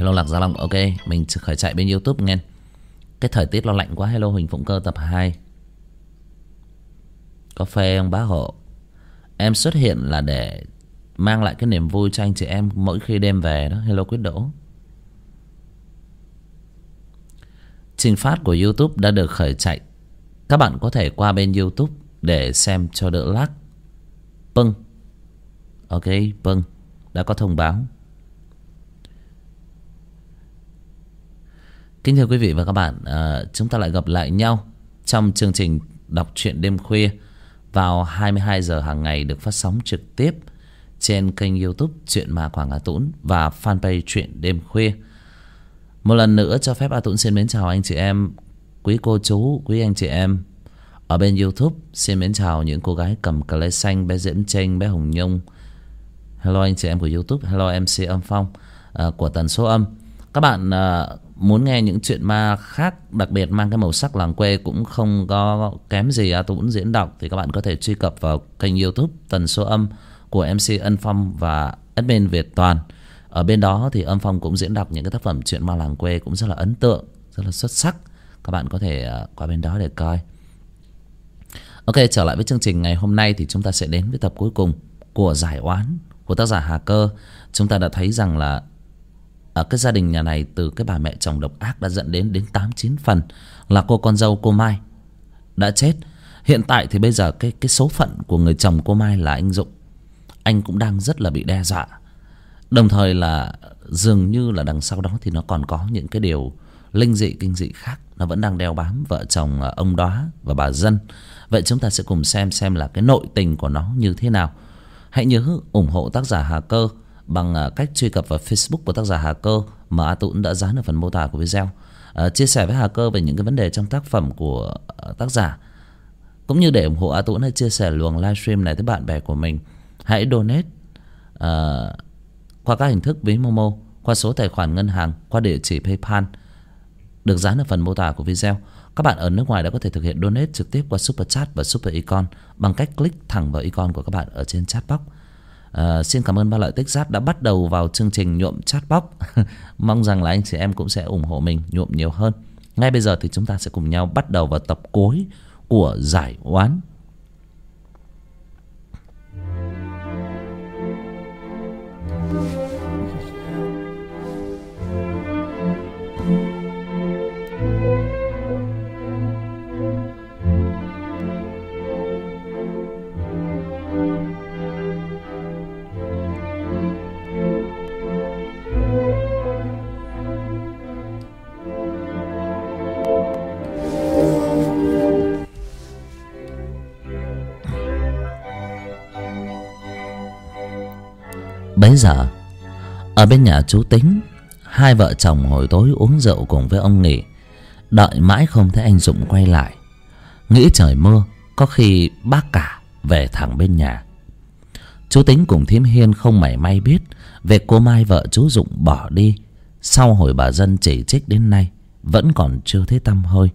Hello Lạc Gia Long, Ok. Mình khởi chạy bên Youtube nghe. Cái thời tiết nó lạnh quá, Hello Huỳnh Phụng Cơ, tập 2 Có phê ông bá hộ? Em xuất hiện là để Mang lại cái niềm vui cho anh chị em Mỗi khi đêm về đó, Hello Quyết Đỗ. Trình phát của Youtube đã được khởi chạy. Các bạn có thể qua bên Youtube Để xem cho đỡ lắc Pưng. Ok, Pưng. Đã có thông báo. Kính thưa quý vị và các bạn à, Chúng ta lại gặp lại nhau Trong chương trình đọc truyện đêm khuya Vào 22 giờ hàng ngày Được phát sóng trực tiếp Trên kênh youtube Chuyện Ma Quảng Hà Tũng Và fanpage truyện đêm khuya. Một lần nữa cho phép A Tũng xin mến chào anh chị em Quý cô chú, quý anh chị em. Ở bên youtube Xin mến chào những cô gái cầm cờ lê xanh Bé Diễm Tranh, bé Hồng Nhung. Hello anh chị em của youtube Hello MC Âm Phong uh, Của tần số âm. Các bạn uh, muốn nghe những chuyện ma khác, đặc biệt mang cái màu sắc làng quê cũng không có kém gì A Tũng diễn đọc, thì các bạn có thể truy cập vào kênh youtube tần số âm của MC Ân Phong và admin Việt Toàn. Ở bên đó thì Âm Phong cũng diễn đọc những cái tác phẩm chuyện ma làng quê cũng rất là ấn tượng, rất là xuất sắc. Các bạn có thể ờ, qua bên đó để coi. Ok, trở lại với chương trình ngày hôm nay thì chúng ta sẽ đến với tập cuối cùng của giải oán của tác giả Hà Cơ. Chúng ta đã thấy rằng là ở cái gia đình nhà này từ cái bà mẹ chồng độc ác đã dẫn đến đến tám, chín phần là cô con dâu cô Mai đã chết. Hiện tại thì bây giờ cái cái số phận của người chồng cô Mai là anh Dụng. Anh cũng đang rất là bị đe dọa. Đồng thời là dường như là đằng sau đó thì nó còn có những cái điều linh dị, kinh dị khác nó vẫn đang đeo bám vợ chồng ờ, ông đó và bà dân. Vậy chúng ta sẽ cùng xem xem là cái nội tình của nó như thế nào. Hãy nhớ ủng hộ tác giả Hà Cơ bằng à, cách truy cập vào Facebook của tác giả Hà Cơ mà A Tụ đã dán ở phần mô tả của video. À, chia sẻ với Hà Cơ về những cái vấn đề trong tác phẩm của à, tác giả. Cũng như để ủng hộ A Tụ hãy chia sẻ luồng livestream này tới bạn bè của mình. Hãy donate à, qua các hình thức ví Momo, qua số tài khoản ngân hàng, qua địa chỉ PayPal được dán ở phần mô tả của video. Các bạn ở nước ngoài đã có thể thực hiện donate trực tiếp qua Super Chat và Super Icon bằng cách click thẳng vào icon của các bạn ở trên chat box. À, xin cảm ơn ba lợi tích giáp đã bắt đầu vào chương trình nhuộm chat box. Mong rằng là anh chị em cũng sẽ ủng hộ mình nhuộm nhiều hơn. Ngay bây giờ thì chúng ta sẽ cùng nhau bắt đầu vào tập cuối của giải oán. Ở bên nhà chú tính, hai vợ chồng hồi tối uống rượu cùng với ông nghỉ đợi mãi không thấy anh dụng quay lại. Nghĩ trời mưa, có khi bác cả về thẳng bên nhà. Chú tính cùng thím hiên không mảy may biết về cô mai vợ chú dụng bỏ đi. Sau hồi bà dân chỉ trích đến nay, vẫn còn chưa thấy tăm hơi.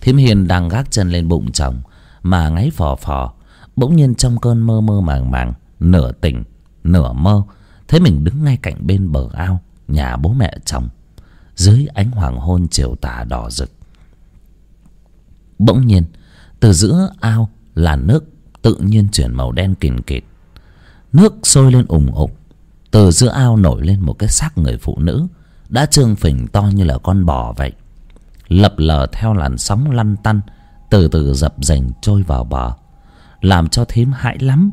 Thím hiên đang gác chân lên bụng chồng, mà ngáy phò phò, bỗng nhiên trong cơn mơ mơ màng màng, nửa tỉnh, nửa mơ thấy mình đứng ngay cạnh bên bờ ao, nhà bố mẹ chồng, dưới ánh hoàng hôn chiều tà đỏ rực. Bỗng nhiên, từ giữa ao là nước tự nhiên chuyển màu đen kìn kịt. Nước sôi lên ủng ục. Từ giữa ao nổi lên một cái xác người phụ nữ, đã trương phình to như là con bò vậy. Lập lờ theo làn sóng lăn tăn, từ từ dập dềnh trôi vào bờ, làm cho thím hãi lắm.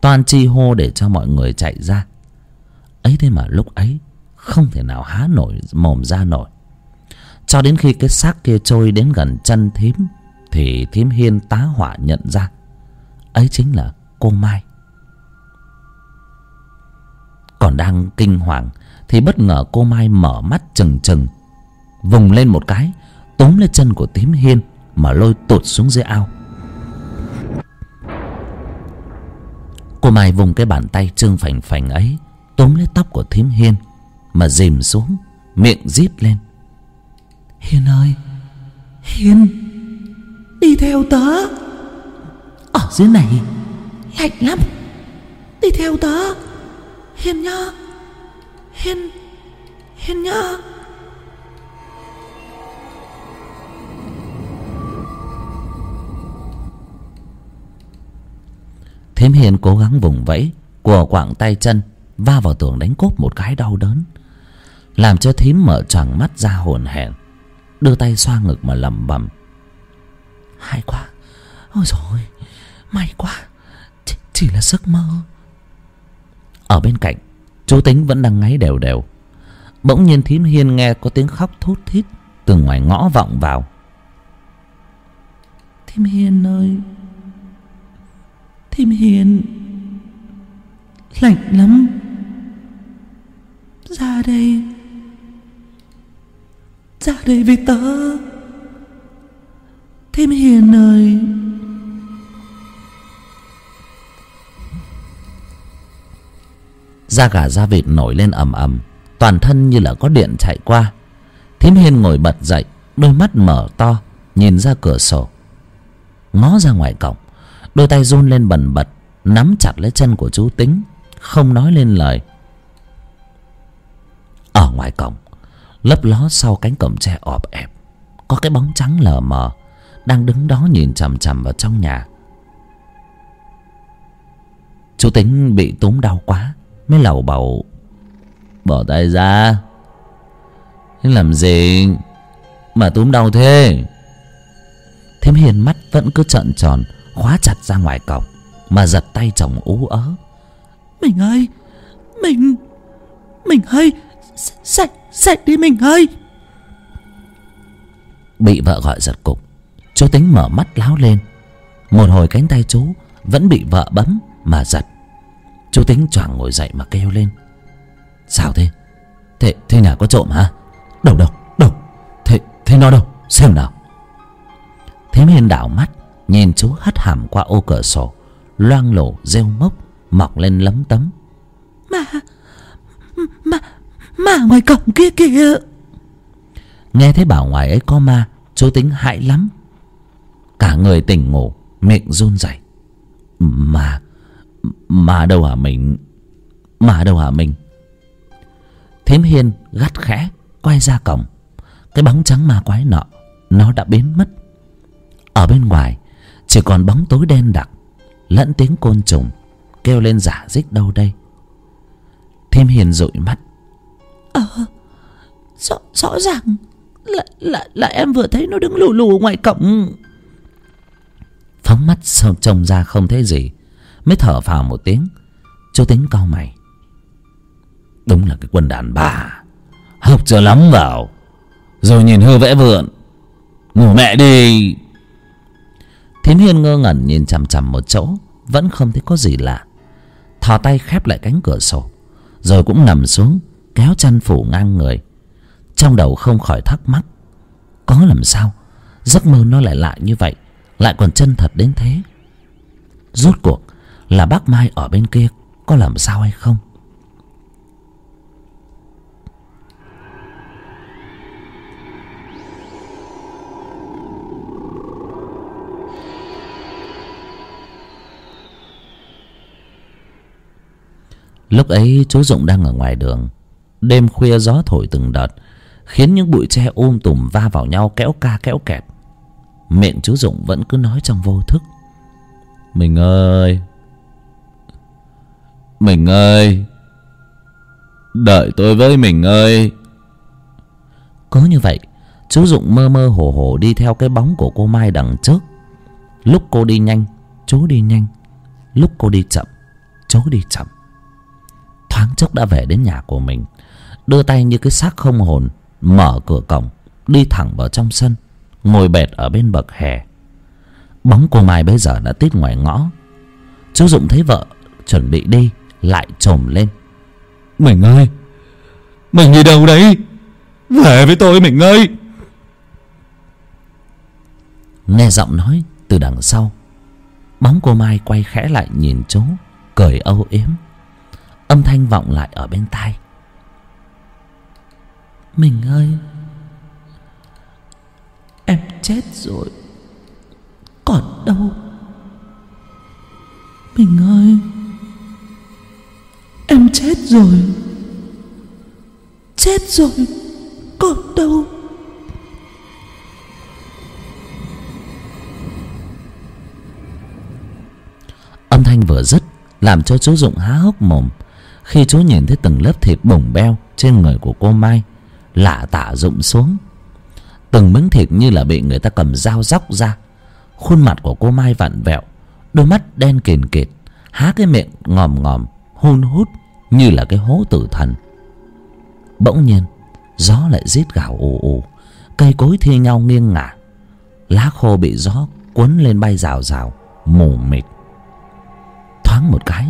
Toàn chi hô để cho mọi người chạy ra ấy thế mà lúc ấy không thể nào há nổi, mồm ra nổi. Cho đến khi cái xác kia trôi đến gần chân thím, thì thím hiên tá hỏa nhận ra, ấy chính là cô mai. Còn đang kinh hoàng, thì bất ngờ cô mai mở mắt trừng trừng vùng lên một cái, túm lấy chân của thím hiên mà lôi tụt xuống dưới ao. Cô mai vùng cái bàn tay trương phành phành ấy túm lấy tóc của thím hiên mà dìm xuống miệng rít lên. Hiên ơi hiên đi theo tớ. Ở dưới này. Lạnh lắm. Đi theo tớ. Hiên nhá. Hiên Hiền nhá. Thím Hiền cố gắng vùng vẫy Của quạng tay chân Va vào tường đánh cốp một cái đau đớn Làm cho thím mở tròn mắt ra hồn hển Đưa tay xoa ngực mà lẩm bẩm. Hay quá Ôi rồi May quá chỉ, chỉ là giấc mơ. Ở bên cạnh Chú Tính vẫn đang ngáy đều đều. Bỗng nhiên thím Hiên nghe có tiếng khóc thút thít Từ ngoài ngõ vọng vào. Thím Hiền ơi Thím Hiền Lạnh lắm. Ra đây. Ra đây với tớ. Thím Hiền ơi Da gà da vịt nổi lên ầm ầm, Toàn thân như là có điện chạy qua. Thím Hiên ngồi bật dậy, Đôi mắt mở to, Nhìn ra cửa sổ. Ngó ra ngoài cổng, Đôi tay run lên bần bật, Nắm chặt lấy chân của chú Tính, Không nói lên lời. Ở ngoài cổng, Lấp ló sau cánh cổng tre ọp ẹp, Có cái bóng trắng lờ mờ, Đang đứng đó nhìn chằm chằm vào trong nhà. Chú Tính bị túm đau quá, Mới lầu bầu, Bỏ tay ra. Thế làm gì Mà túm đau thế? Thím Hiền mắt vẫn cứ trợn tròn, Khóa chặt ra ngoài cổng, Mà giật tay chồng ú ớ. Mình ơi, Mình Mình ơi Dậy Dậy đi mình ơi. Bị vợ gọi giật cục. Chú tính mở mắt láo lên. Một hồi cánh tay chú Vẫn bị vợ bấm mà giật. Chú tính choàng ngồi dậy mà kêu lên. Sao thế? Thế, thế nhà có trộm hả? Đâu đâu đâu. Thế, thế nó đâu? Xem nào. Thím Hiên đảo mắt Nhìn chú hất hàm qua ô cửa sổ Loang lổ rêu mốc Mọc lên lấm tấm. Mà ma ngoài cổng kia kìa. Nghe thấy bảo ngoài ấy có ma, Chú tính hại lắm. Cả người tỉnh ngủ, Miệng run rẩy. Mà Mà đâu hả mình? Mà đâu hả mình? Thím Hiên gắt khẽ Quay ra cổng. Cái bóng trắng ma quái nọ, Nó đã biến mất. Ở bên ngoài, Chỉ còn bóng tối đen đặc, Lẫn tiếng côn trùng Kêu lên giả dích đâu đây. Thím Hiên dụi mắt. Ờ Rõ, rõ ràng là, là, là em vừa thấy nó đứng lù lù ngoài cổng. Phóng mắt sâu trông ra không thấy gì Mới thở phào một tiếng. Chú tính cau mày. Đúng là cái quân đàn bà Học cho lắm vào Rồi nhìn hư vẽ vượn. Ngủ mẹ đi. Thiến Hiên ngơ ngẩn nhìn chằm chằm một chỗ Vẫn không thấy có gì lạ. Thò tay khép lại cánh cửa sổ Rồi cũng nằm xuống Kéo chăn phủ ngang người. Trong đầu không khỏi thắc mắc, Có làm sao? Giấc mơ nó lại lại như vậy, Lại còn chân thật đến thế. Rốt cuộc là bác Mai ở bên kia Có làm sao hay không? Lúc ấy chú Dụng đang ở ngoài đường Đêm khuya gió thổi từng đợt Khiến những bụi tre um tùm va vào nhau kéo ca kéo kẹt. Miệng chú Dụng vẫn cứ nói trong vô thức. Mình ơi! Mình ơi! Đợi tôi với mình ơi! Cứ như vậy Chú Dụng mơ mơ hồ hồ đi theo cái bóng của cô Mai đằng trước. Lúc cô đi nhanh Chú đi nhanh. Lúc cô đi chậm Chú đi chậm. Thoáng chốc đã về đến nhà của mình đưa tay như cái xác không hồn mở cửa cổng đi thẳng vào trong sân ngồi bệt ở bên bậc hè. Bóng cô mai bây giờ đã tít ngoài ngõ. Chú dụng thấy vợ chuẩn bị đi lại trồm lên. Mình ơi mình đi đâu đấy? Về với tôi mình ơi. Nghe giọng nói từ đằng sau bóng cô mai quay khẽ lại nhìn chú cười âu yếm. Âm thanh vọng lại ở bên tai mình ơi, em chết rồi. Còn đâu? Mình ơi, em chết rồi. Chết rồi. Còn đâu? Âm thanh vừa dứt, Làm cho chú Dụng há hốc mồm. Khi chú nhìn thấy từng lớp thịt bồng beo Trên người của cô Mai Lạ tả rụng xuống. Từng miếng thịt như là bị người ta cầm dao róc ra. Khuôn mặt của cô Mai vặn vẹo, Đôi mắt đen kìn kịt Há cái miệng ngòm ngòm, Hun hút như là cái hố tử thần. Bỗng nhiên, Gió lại rít gào ù ù, Cây cối thi nhau nghiêng ngả, Lá khô bị gió cuốn lên bay rào rào, Mù mịt. Thoáng một cái,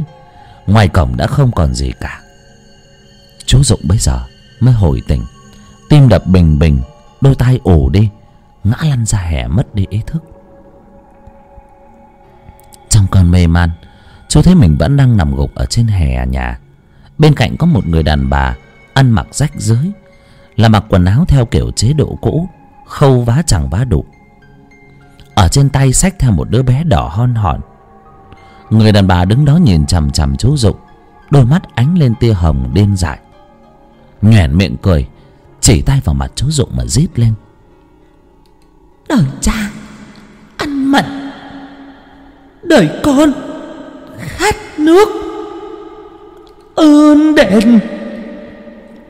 Ngoài cổng đã không còn gì cả. Chú Dụng bấy giờ mới hồi tỉnh. Tim đập bình bình, Đôi tay ổ đi, Ngã lăn ra hè mất đi ý thức. Trong cơn mê man, Chú thấy mình vẫn đang nằm gục ở trên hè nhà. Bên cạnh có một người đàn bà, Ăn mặc rách rưới, Là mặc quần áo theo kiểu chế độ cũ, Khâu vá chẳng vá đục. Ở trên tay xách theo một đứa bé đỏ hon hòn. Người đàn bà đứng đó nhìn chằm chằm chú Dụng Đôi mắt ánh lên tia hồng điên dại. Nhoẻn miệng cười chỉ tay vào mặt chú Dụng mà rít lên. Đời cha Ăn mặn Đời con Khát nước. Ơn đền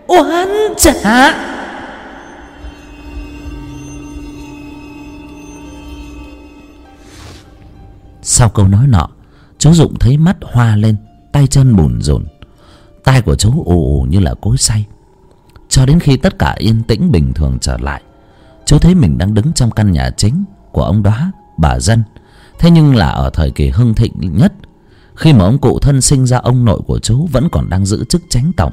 Oán trả. Sau câu nói nọ Chú Dụng thấy mắt hoa lên Tay chân bùn rùn. Tai của chú ù ù như là cối say cho đến khi tất cả yên tĩnh bình thường trở lại Chú thấy mình đang đứng trong căn nhà chính Của ông đó, bà dân. Thế nhưng là ở thời kỳ hưng thịnh nhất, Khi mà ông cụ thân sinh ra ông nội của chú Vẫn còn đang giữ chức chánh tổng.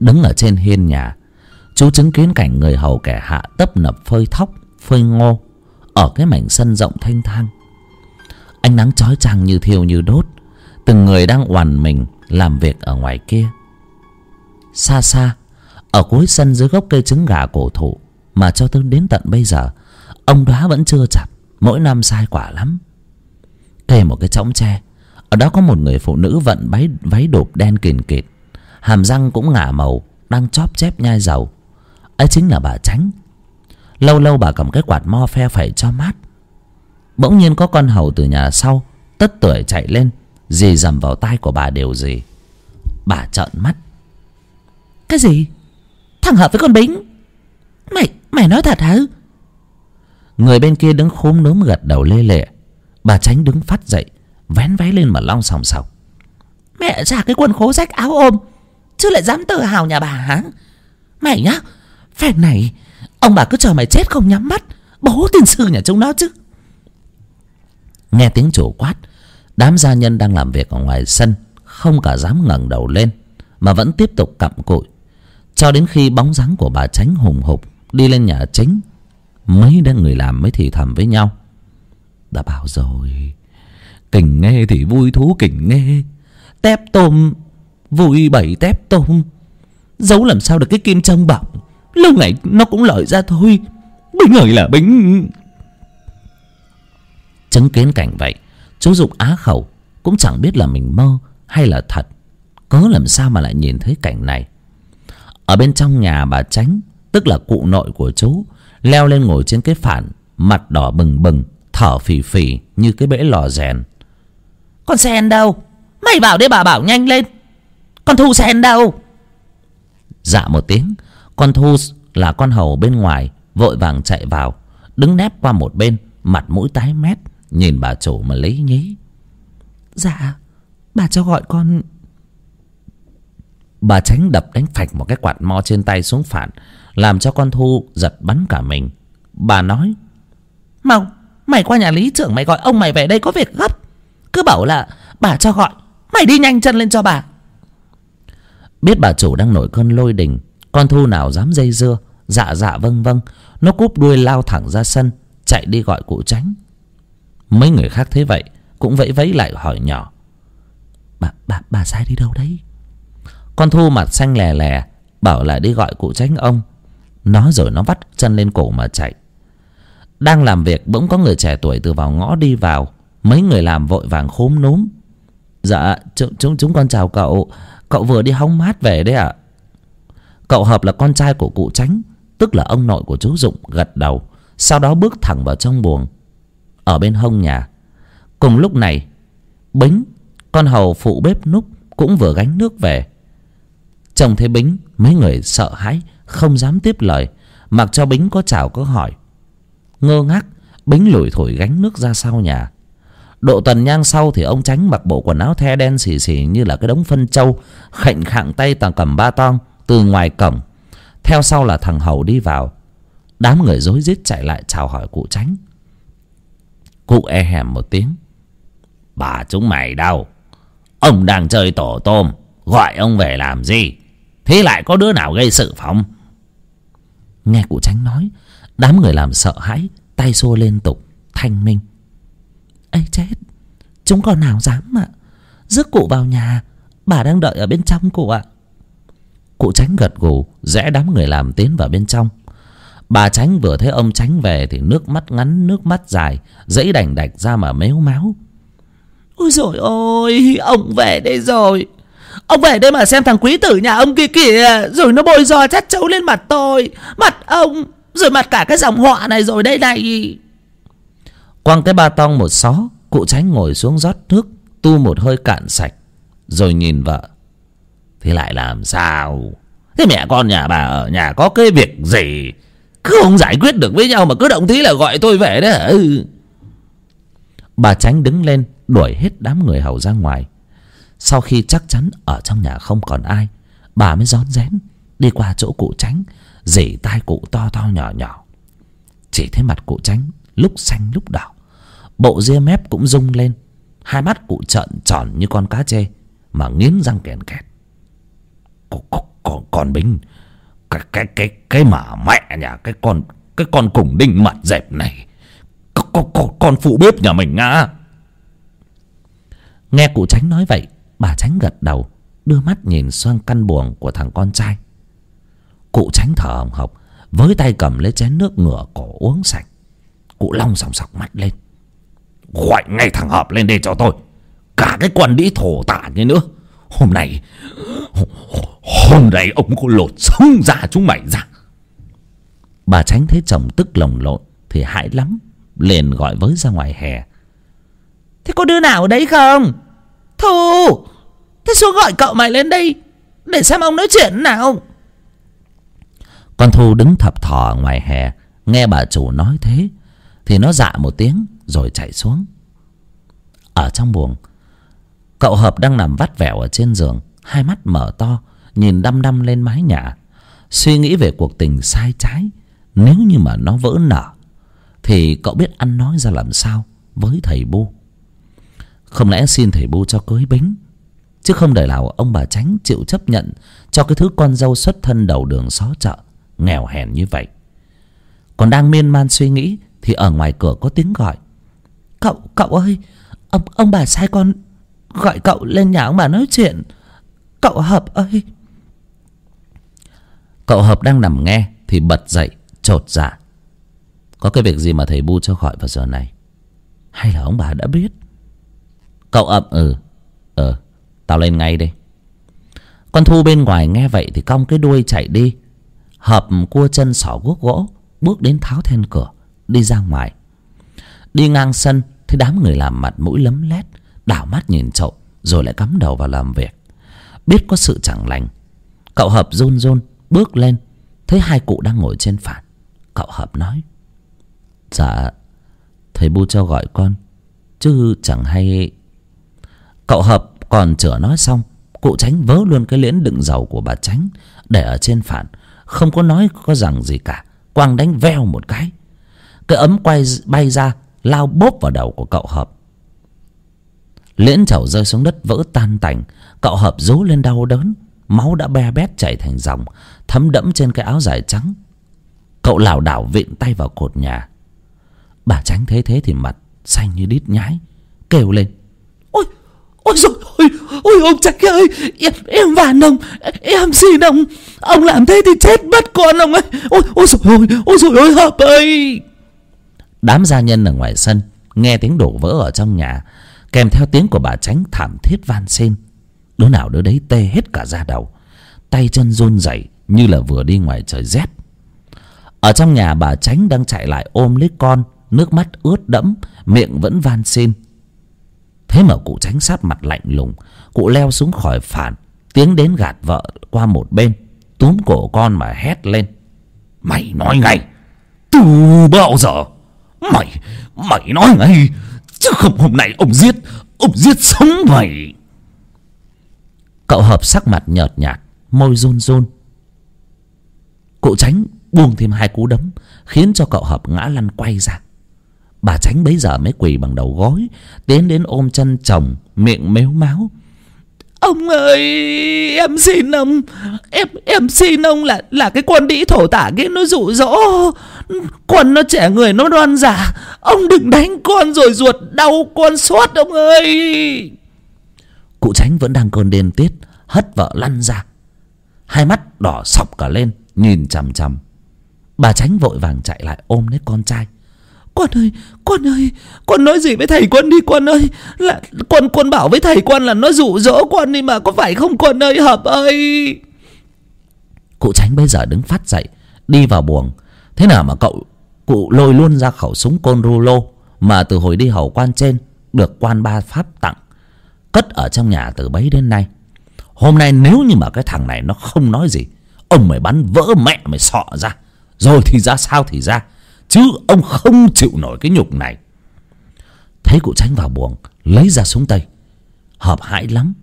Đứng ở trên hiên nhà, Chú chứng kiến cảnh người hầu kẻ hạ tấp nập phơi thóc, Phơi ngô Ở cái mảnh sân rộng thanh thang. Ánh nắng chói chang như thiêu như đốt, Từng người đang oằn mình Làm việc ở ngoài kia. Xa xa Ở cuối sân dưới gốc cây trứng gà cổ thụ Mà cho tới đến tận bây giờ Ông đoá vẫn chưa chặt Mỗi năm sai quả lắm. Kề một cái chõng tre Ở đó có một người phụ nữ vận váy, váy đột đen kìn kịt Hàm răng cũng ngả màu Đang chóp chép nhai dầu. Ấy chính là bà tránh. Lâu lâu bà cầm cái quạt mo phe phẩy cho mát. Bỗng nhiên có con hầu từ nhà sau tất tưởi chạy lên dì dầm vào tai của bà điều gì. Bà trợn mắt. Cái gì? Thằng hợp với con Bính? Mày mày nói thật hả? Người bên kia đứng khúm núm gật đầu lê lệ. Bà tránh đứng phát dậy vén váy lên mà long sòng sọc. Mẹ trả cái quần khố rách áo ôm Chứ lại dám tự hào nhà bà hả? Mày nhá Phen này Ông bà cứ chờ mày chết không nhắm mắt Bố tiên sư nhà chúng nó chứ. Nghe tiếng chủ quát đám gia nhân đang làm việc ở ngoài sân không cả dám ngẩng đầu lên mà vẫn tiếp tục cặm cụi cho đến khi bóng dáng của bà tránh hùng hục đi lên nhà chính, mấy đứa người làm mới thì thầm với nhau. Đã bảo rồi, kình nghe thì vui thú kình nghe, tép tôm, vui bảy tép tôm. Giấu làm sao được cái kim trong bọc, lâu ngày nó cũng lợi ra thôi. Bính ơi là bính. Chứng kiến cảnh vậy, chú dục á khẩu cũng chẳng biết là mình mơ hay là thật. Cớ làm sao mà lại nhìn thấy cảnh này? Ở bên trong nhà bà tránh tức là cụ nội của chú leo lên ngồi trên cái phản mặt đỏ bừng bừng thở phì phì như cái bể lò rèn. Con sen đâu? Mày bảo đấy bà bảo nhanh lên. Con thu sen đâu? Dạ một tiếng con thu là con hầu bên ngoài vội vàng chạy vào đứng nép qua một bên mặt mũi tái mét nhìn bà chủ mà lấy nhí. Dạ Bà cho gọi con bà tránh đập đánh phạch một cái quạt mo trên tay xuống phản làm cho con thu giật bắn cả mình. Bà nói, Mau, Mày qua nhà lý trưởng mày gọi ông mày về đây có việc gấp. Cứ bảo là bà cho gọi, Mày đi nhanh chân lên cho bà. Biết bà chủ đang nổi cơn lôi đình, con thu nào dám dây dưa dạ dạ vâng vâng nó cúp đuôi lao thẳng ra sân, chạy đi gọi cụ tránh. Mấy người khác thấy vậy, cũng vẫy vẫy lại hỏi nhỏ, Bà bà bà sai đi đâu đấy? Con thu mặt xanh lè lè, bảo là đi gọi cụ tránh ông. Nói rồi nó vắt chân lên cổ mà chạy. Đang làm việc bỗng có người trẻ tuổi từ vào ngõ đi vào. Mấy người làm vội vàng khốm núm. Dạ chúng chúng chúng con chào cậu. Cậu vừa đi hóng mát về đấy ạ. Cậu hợp là con trai của cụ tránh, tức là ông nội của chú dụng, gật đầu, sau đó bước thẳng vào trong buồng. Ở bên hông nhà. Cùng lúc này, bính, con hầu phụ bếp núc, cũng vừa gánh nước về trông thấy bính, mấy người sợ hãi, không dám tiếp lời. Mặc cho bính có chào có hỏi. Ngơ ngác, bính lủi thổi gánh nước ra sau nhà. Độ tần nhang sau thì ông tránh mặc bộ quần áo the đen xì xì như là cái đống phân trâu, khệnh khạng tay tàng cầm ba tong, từ ngoài cổng. Theo sau là thằng hầu đi vào. Đám người rối rít chạy lại chào hỏi cụ tránh cụ e hèm một tiếng. Bà chúng mày đâu? Ông đang chơi tổ tôm, gọi ông về làm gì? Thế lại có đứa nào gây sự phòng nghe cụ tránh nói, đám người làm sợ hãi, tay xô liên tục, thanh minh. Ấy chết, chúng còn nào dám ạ? Rước cụ vào nhà, bà đang đợi ở bên trong cụ ạ. Cụ tránh gật gù, rẽ đám người làm tiến vào bên trong. Bà tránh vừa thấy ông tránh về thì nước mắt ngắn, nước mắt dài, dãy đành đạch ra mà mếu máu. Ôi rồi ôi, ông về đây rồi ông về đây mà xem thằng quý tử nhà ông kia kìa, rồi nó bôi do chát chấu lên mặt tôi. Mặt ông, rồi mặt cả cái dòng họa này rồi đây này. Quăng cái ba tong một xó, cụ tránh ngồi xuống rót nước, tu một hơi cạn sạch, rồi nhìn vợ. Thì lại làm sao? Thế mẹ con nhà bà ở nhà có cái việc gì? Cứ không giải quyết được với nhau mà cứ động tí là gọi tôi về đấy ừ. bà tránh đứng lên, đuổi hết đám người hầu ra ngoài sau khi chắc chắn ở trong nhà không còn ai, bà mới rón rén đi qua chỗ cụ tránh dỉ tai cụ to to nhỏ nhỏ. Chỉ thấy mặt cụ tránh lúc xanh lúc đỏ, bộ ria mép cũng rung lên, hai mắt cụ trợn tròn như con cá chê mà nghiến răng kèn kẹt. Còn còn con bính, cái cái cái cái mà mẹ nhà, cái con cái con cùng đinh mặt dẹp này con con con phụ bếp nhà mình á nghe cụ tránh nói vậy bà tránh gật đầu, đưa mắt nhìn sang căn buồng của thằng con trai. Cụ tránh thở hồng hộc, với tay cầm lấy chén nước ngửa cổ uống sạch. Cụ long sòng sọc mắt lên. Gọi ngay thằng hợp lên đây cho tôi. Cả cái quần đĩ thổ tả như nữa. Hôm nay hôm nay ông có lột sống ra chúng mày ra. Bà tránh thấy chồng tức lồng lộn thì hãi lắm, liền gọi với ra ngoài hè. Thế có đứa nào ở đấy không? Thu thế xuống gọi cậu mày lên đây, để xem ông nói chuyện nào. Con thu đứng thập thò ngoài hè, nghe bà chủ nói thế, thì nó dạ một tiếng rồi chạy xuống. Ở trong buồng, cậu hợp đang nằm vắt vẻo ở trên giường, hai mắt mở to, nhìn đăm đăm lên mái nhà. Suy nghĩ về cuộc tình sai trái, nếu như mà nó vỡ nở thì cậu biết ăn nói ra làm sao với thầy bu không lẽ xin thầy bu cho cưới bính? Chứ không để nào ông bà tránh chịu chấp nhận cho cái thứ con dâu xuất thân đầu đường xó chợ, nghèo hèn như vậy. Còn đang miên man suy nghĩ thì ở ngoài cửa có tiếng gọi. Cậu cậu ơi, ông ông bà sai con gọi cậu lên nhà ông bà nói chuyện. Cậu hợp ơi. Cậu hợp đang nằm nghe thì bật dậy chột dạ. Có cái việc gì mà thầy bu cho gọi vào giờ này? Hay là ông bà đã biết? Cậu ậm ừ ờ tao lên ngay đây con thu bên ngoài nghe vậy thì cong cái đuôi chạy đi. Hợp cua chân xỏ guốc gỗ, bước đến tháo then cửa, đi ra ngoài. Đi ngang sân, thấy đám người làm mặt mũi lấm lét, đảo mắt nhìn trộm rồi lại cắm đầu vào làm việc. Biết có sự chẳng lành, cậu hợp run run, bước lên, thấy hai cụ đang ngồi trên phản. Cậu hợp nói dạ thầy bu cho gọi con, chứ chẳng hay cậu hợp còn chửa nói xong, cụ tránh vớ luôn cái liễn đựng dầu của bà tránh, để ở trên phản. Không có nói có rằng gì cả, quang đánh veo một cái. Cái ấm quay bay ra, lao bốp vào đầu của cậu hợp. Liễn chầu rơi xuống đất vỡ tan tành, cậu hợp rú lên đau đớn, máu đã be bét chảy thành dòng, thấm đẫm trên cái áo dài trắng. Cậu lảo đảo vịn tay vào cột nhà. Bà tránh thế thế thì mặt xanh như đít nhái, kêu lên ôi rồi ôi ôi ông Trạch ơi em em vàn ông em xin ông ông làm thế thì chết mất con ông ấy, ôi ôi rồi ôi ôi rồi ôi hợp ơi. Đám gia nhân ở ngoài sân nghe tiếng đổ vỡ ở trong nhà kèm theo tiếng của bà tránh thảm thiết van xin. Đứa nào đứa đấy tê hết cả da đầu tay chân run rẩy như là vừa đi ngoài trời rét. Ở trong nhà bà tránh đang chạy lại ôm lấy con nước mắt ướt đẫm miệng vẫn van xin thế mà cụ tránh sát mặt lạnh lùng, cụ leo xuống khỏi phản, tiến đến gạt vợ qua một bên, túm cổ con mà hét lên. Mày nói ngay từ bao giờ mày mày nói ngay, chứ không hôm nay ông giết ông giết sống mày! Cậu hợp sắc mặt nhợt nhạt, môi run run. Cụ tránh buông thêm hai cú đấm, khiến cho cậu hợp ngã lăn quay ra bà tránh bấy giờ mới quỳ bằng đầu gối tiến đến ôm chân chồng miệng mếu máo ông ơi em xin ông em em xin ông là là cái con đĩ thổ tả kia nó dụ dỗ. Con nó trẻ người nó đoan giả ông đừng đánh con rồi ruột đau con suốt ông ơi. Cụ tránh vẫn đang cơn đêm tiết hất vợ lăn ra. Hai mắt đỏ sọc cả lên nhìn chằm chằm. Bà tránh vội vàng chạy lại ôm lấy con trai con ơi con ơi, con nói gì với thầy quân đi, con ơi. Là, con con bảo với thầy con là nó dụ dỗ con đi mà, có phải không con ơi, hợp ơi? Cụ tránh bây giờ đứng phát dậy, đi vào buồng. Thế nào mà cậu, cụ lôi luôn ra khẩu súng côn rulo mà từ hồi đi hầu quan trên được quan ba pháp tặng, cất ở trong nhà từ bấy đến nay. Hôm nay nếu như mà cái thằng này nó không nói gì, ông mày bắn vỡ mẹ mày sọ ra. Rồi thì ra sao thì ra chứ ông không chịu nổi cái nhục này. Thấy cụ tránh vào buồng, lấy ra súng tây hợp hãi lắm,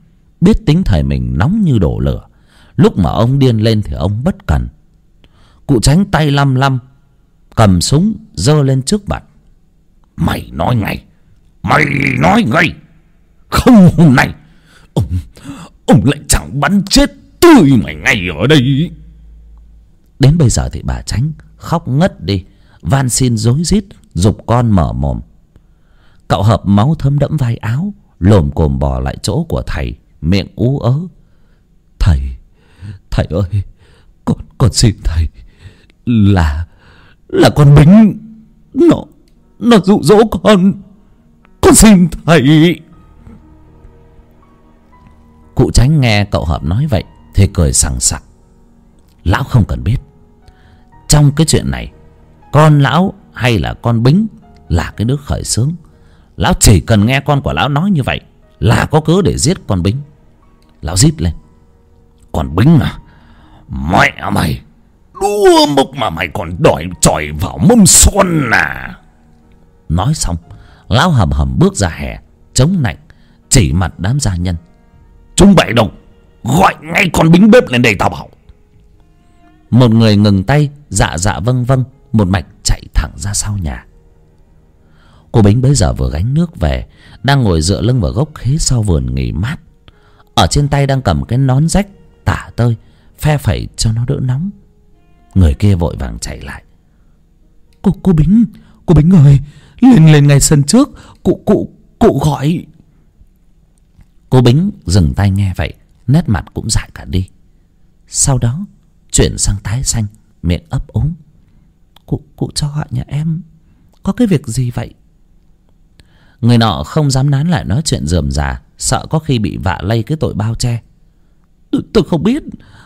biết tính thời mình nóng như đổ lửa. Lúc mà ông điên lên thì ông bất cần. Cụ tránh tay lăm lăm, cầm súng giơ lên trước mặt. Mày nói ngay, mày nói ngay. Không, hôm nay, ông ông lại chẳng bắn chết tươi mày ngay ở đây. Đến bây giờ thì bà tránh khóc ngất đi van xin rối rít dục con mở mồm. Cậu hợp máu thấm đẫm vai áo, lồm cồm bò lại chỗ của thầy, miệng ú ớ. Thầy thầy ơi, con con xin thầy, là là con bính. Nó nó dụ dỗ con con xin thầy. Cụ tránh nghe cậu hợp nói vậy thì cười sằng sặc. Lão không cần biết. Trong cái chuyện này con lão hay là con bính là cái đứa khởi xướng. Lão chỉ cần nghe con của lão nói như vậy là có cớ để giết con bính. Lão rít lên. Con bính à mẹ mày, đua mục mà mày còn đòi chọi vào mâm xuân à. Nói xong, lão hầm hầm bước ra hè, chống nạnh, chỉ mặt đám gia nhân. Chúng bậy đồng, gọi ngay con bính bếp lên đây tao bảo. Một người ngừng tay dạ dạ vâng vâng một mạch chạy thẳng ra sau nhà. Cô bính bấy giờ vừa gánh nước về đang ngồi dựa lưng vào gốc khế sau vườn nghỉ mát. Ở trên tay đang cầm cái nón rách tả tơi phe phẩy cho nó đỡ nóng. Người kia vội vàng chạy lại. Cô cô bính cô bính ơi lên lên ngay sân trước cụ cụ cụ gọi. Cô bính dừng tay nghe vậy nét mặt cũng dại cả đi. Sau đó chuyển sang tái xanh miệng ấp úng cụ cụ cho gọi nhà em? Có cái việc gì vậy? Người nọ không dám nán lại nói chuyện rườm rà sợ có khi bị vạ lây cái tội bao che. Tôi, tôi không biết.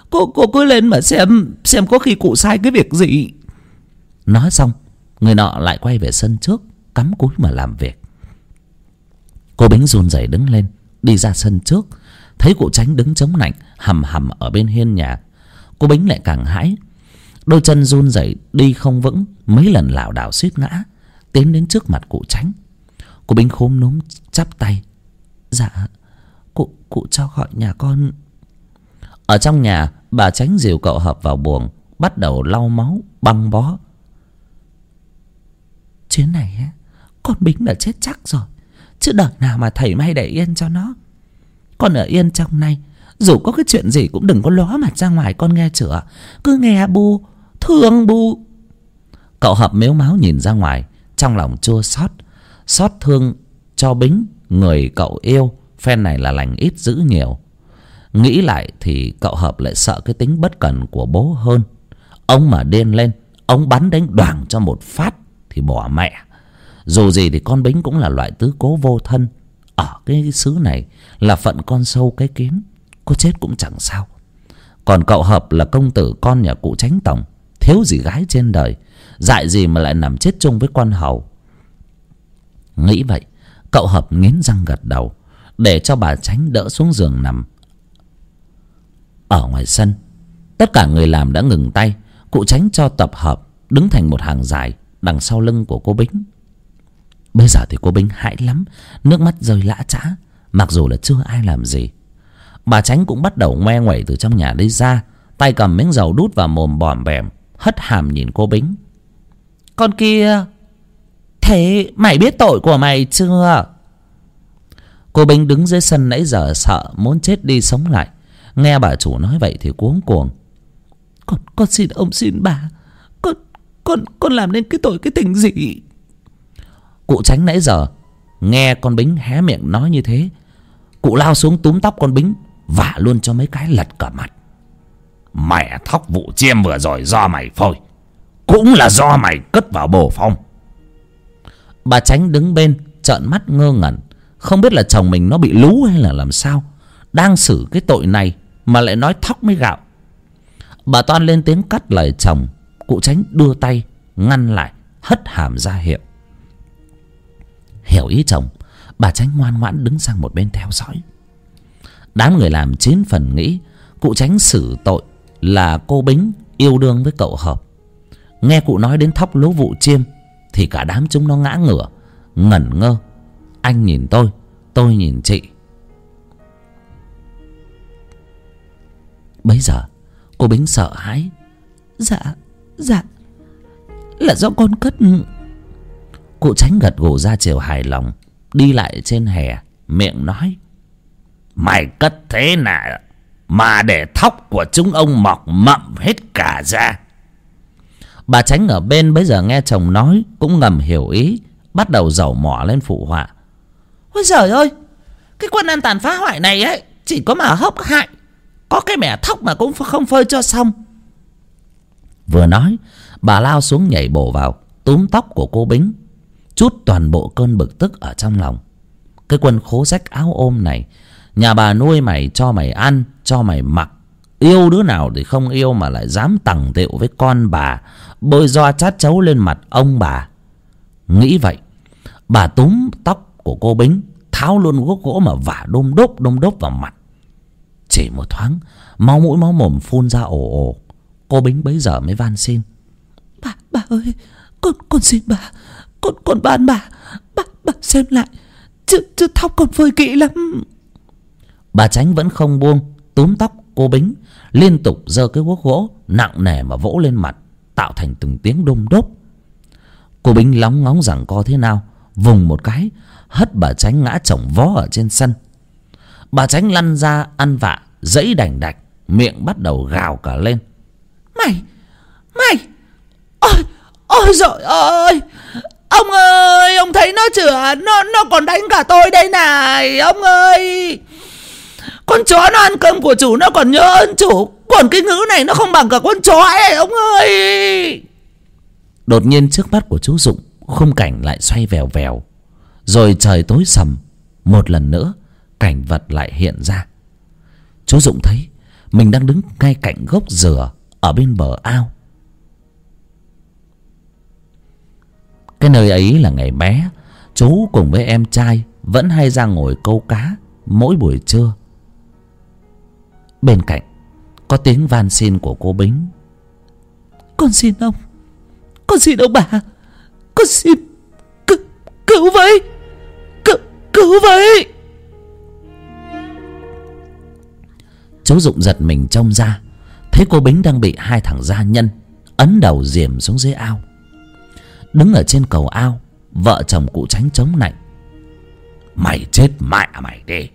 Cô cô cứ lên mà xem xem có khi cụ sai cái việc gì. Nói xong người nọ lại quay về sân trước cắm cúi mà làm việc. Cô bính run rẩy đứng lên đi ra sân trước. Thấy cụ tránh đứng chống nạnh hầm hầm ở bên hiên nhà. Cô bính lại càng hãi đôi chân run rẩy, đi không vững, mấy lần lảo đảo suýt ngã, tiến đến trước mặt cụ tránh. Cụ bính khốm núm chắp tay. Dạ cụ cụ cho gọi nhà con. Ở trong nhà, bà tránh dìu cậu hợp vào buồng, bắt đầu lau máu, băng bó. Chuyến này á, con bính đã chết chắc rồi, chứ đợt nào mà thầy may để yên cho nó. Con ở yên trong này dù có cái chuyện gì cũng đừng có ló mặt ra ngoài, con nghe chửa cứ nghe bu thương bu. Cậu hợp mếu máo nhìn ra ngoài, trong lòng chua xót. Xót thương cho bính, người cậu yêu. Phen này là lành ít dữ nhiều. Nghĩ lại thì cậu hợp lại sợ cái tính bất cần của bố hơn. Ông mà điên lên, ông bắn đánh đoàng cho một phát thì bỏ mẹ. Dù gì thì con bính cũng là loại tứ cố vô thân. Ở cái xứ này là phận con sâu cái kiến, có chết cũng chẳng sao. Còn cậu hợp là công tử con nhà cụ tránh tổng thiếu gì gái trên đời, dại gì mà lại nằm chết chung với quan hầu. Nghĩ vậy, cậu hợp nghiến răng gật đầu, để cho bà tránh đỡ xuống giường nằm. Ở ngoài sân, tất cả người làm đã ngừng tay, cụ tránh cho tập hợp đứng thành một hàng dài đằng sau lưng của cô bính. Bây giờ thì cô bính hãi lắm, nước mắt rơi lã chã mặc dù là chưa ai làm gì. Bà tránh cũng bắt đầu ngoe nguẩy từ trong nhà đi ra, tay cầm miếng dầu đút vào mồm bòm bèm hất hàm nhìn cô bính. Con kia, thế mày biết tội của mày chưa? Cô bính đứng dưới sân nãy giờ sợ muốn chết đi sống lại. Nghe bà chủ nói vậy thì cuống cuồng. Con con xin ông, xin bà, con con con làm nên cái tội, cái tình gì? Cụ tránh nãy giờ nghe con bính hé miệng nói như thế, cụ lao xuống túm tóc con bính vả luôn cho mấy cái lật cả mặt mẹ thóc vụ chiêm vừa rồi do mày phôi. Cũng là do mày cất vào bồ phong. Bà tránh đứng bên, trợn mắt ngơ ngẩn. Không biết là chồng mình nó bị lú hay là làm sao. Đang xử cái tội này mà lại nói thóc mới gạo. Bà toan lên tiếng cắt lời chồng. Cụ tránh đưa tay, ngăn lại, hất hàm ra hiệu. Hiểu ý chồng, bà tránh ngoan ngoãn đứng sang một bên theo dõi. Đám người làm chín phần nghĩ, cụ tránh xử tội là cô bính yêu đương với cậu hợp. Nghe cụ nói đến thóc lúa vụ chiêm, thì cả đám chúng nó ngã ngửa, ngẩn ngơ. Anh nhìn tôi tôi nhìn chị. Bấy giờ, cô bính sợ hãi. Dạ dạ là do con cất. Cụ tránh gật gù ra chiều hài lòng, đi lại trên hè, miệng nói, mày cất thế nào mà để thóc của chúng ông mọc mậm hết cả ra. Bà tránh ở bên bấy giờ nghe chồng nói cũng ngầm hiểu ý, bắt đầu dầu mỏ lên phụ họa. Ôi giời ơi, cái quân ăn tàn phá hoại này ấy, chỉ có mà hốc hại, có cái mẻ thóc mà cũng không phơi cho xong. Vừa nói, bà lao xuống nhảy bổ vào, túm tóc của cô bính, chút toàn bộ cơn bực tức ở trong lòng. Cái quân khố rách áo ôm này nhà bà nuôi mày, cho mày ăn, cho mày mặc. Yêu đứa nào thì không yêu mà lại dám tằng tiệu với con bà, bôi doa chát chấu lên mặt ông bà. Nghĩ vậy, bà túm tóc của cô bính, tháo luôn gốc gỗ mà vả đôm đốp đôm đốp vào mặt. Chỉ một thoáng, máu mũi máu mồm phun ra ồ ồ. Cô bính bấy giờ mới van xin. Bà bà ơi, con con xin bà, con con ban bà. Bà bà xem lại chứ chứ thóc còn phơi kỹ lắm bà tránh vẫn không buông, túm tóc cô bính, liên tục giơ cái guốc gỗ nặng nề mà vỗ lên mặt, tạo thành từng tiếng đôm đốp. Cô bính lóng ngóng rằng co thế nào, vùng một cái, hất bà tránh ngã chồng vó ở trên sân. Bà tránh lăn ra ăn vạ dẫy đành đạch, miệng bắt đầu gào cả lên. Mày mày, ôi ôi rồi ơi, ông ơi, ông thấy nó chửa nó nó còn đánh cả tôi đây này, ông ơi con chó nó ăn cơm của chủ, nó còn nhớ ơn chủ. Còn cái ngữ này nó không bằng cả con chó ấy, ông ơi. Đột nhiên trước mắt của chú dụng, khung cảnh lại xoay vèo vèo. Rồi trời tối sầm, một lần nữa, cảnh vật lại hiện ra. Chú dụng thấy mình đang đứng ngay cạnh gốc dừa ở bên bờ ao. Cái nơi ấy là ngày bé, chú cùng với em trai vẫn hay ra ngồi câu cá mỗi buổi trưa bên cạnh có tiếng van xin của cô bính. Con xin ông con xin ông bà con xin cứu, cứu với cứu, cứu với chú dụng giật mình trông ra thấy cô bính đang bị hai thằng gia nhân ấn đầu diềm xuống dưới ao. Đứng ở trên cầu ao vợ chồng cụ tránh chống nạnh. Mày chết mẹ mày đi.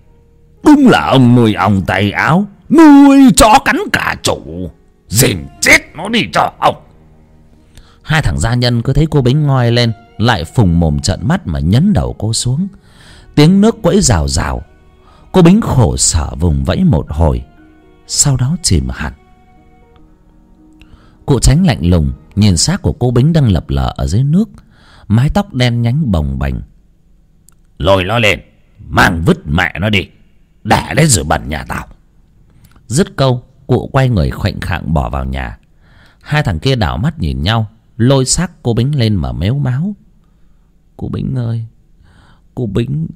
Đúng là ông nuôi ông tay áo nuôi chó cắn cả chủ. Dìm chết nó đi cho ông. Hai thằng gia nhân cứ thấy cô bính ngoi lên, lại phùng mồm trợn mắt mà nhấn đầu cô xuống. Tiếng nước quẫy rào rào. Cô bính khổ sở vùng vẫy một hồi, sau đó chìm hẳn. Cụ tránh lạnh lùng, nhìn xác của cô bính đang lập lờ ở dưới nước, mái tóc đen nhánh bồng bềnh. Lôi nó lên, mang vứt mẹ nó đi, để đấy rửa bẩn nhà tao dứt câu, cụ quay người khoảnh khạng bỏ vào nhà. Hai thằng kia đảo mắt nhìn nhau, lôi xác cô bính lên mà mếu máo cô bính ơi cô bính,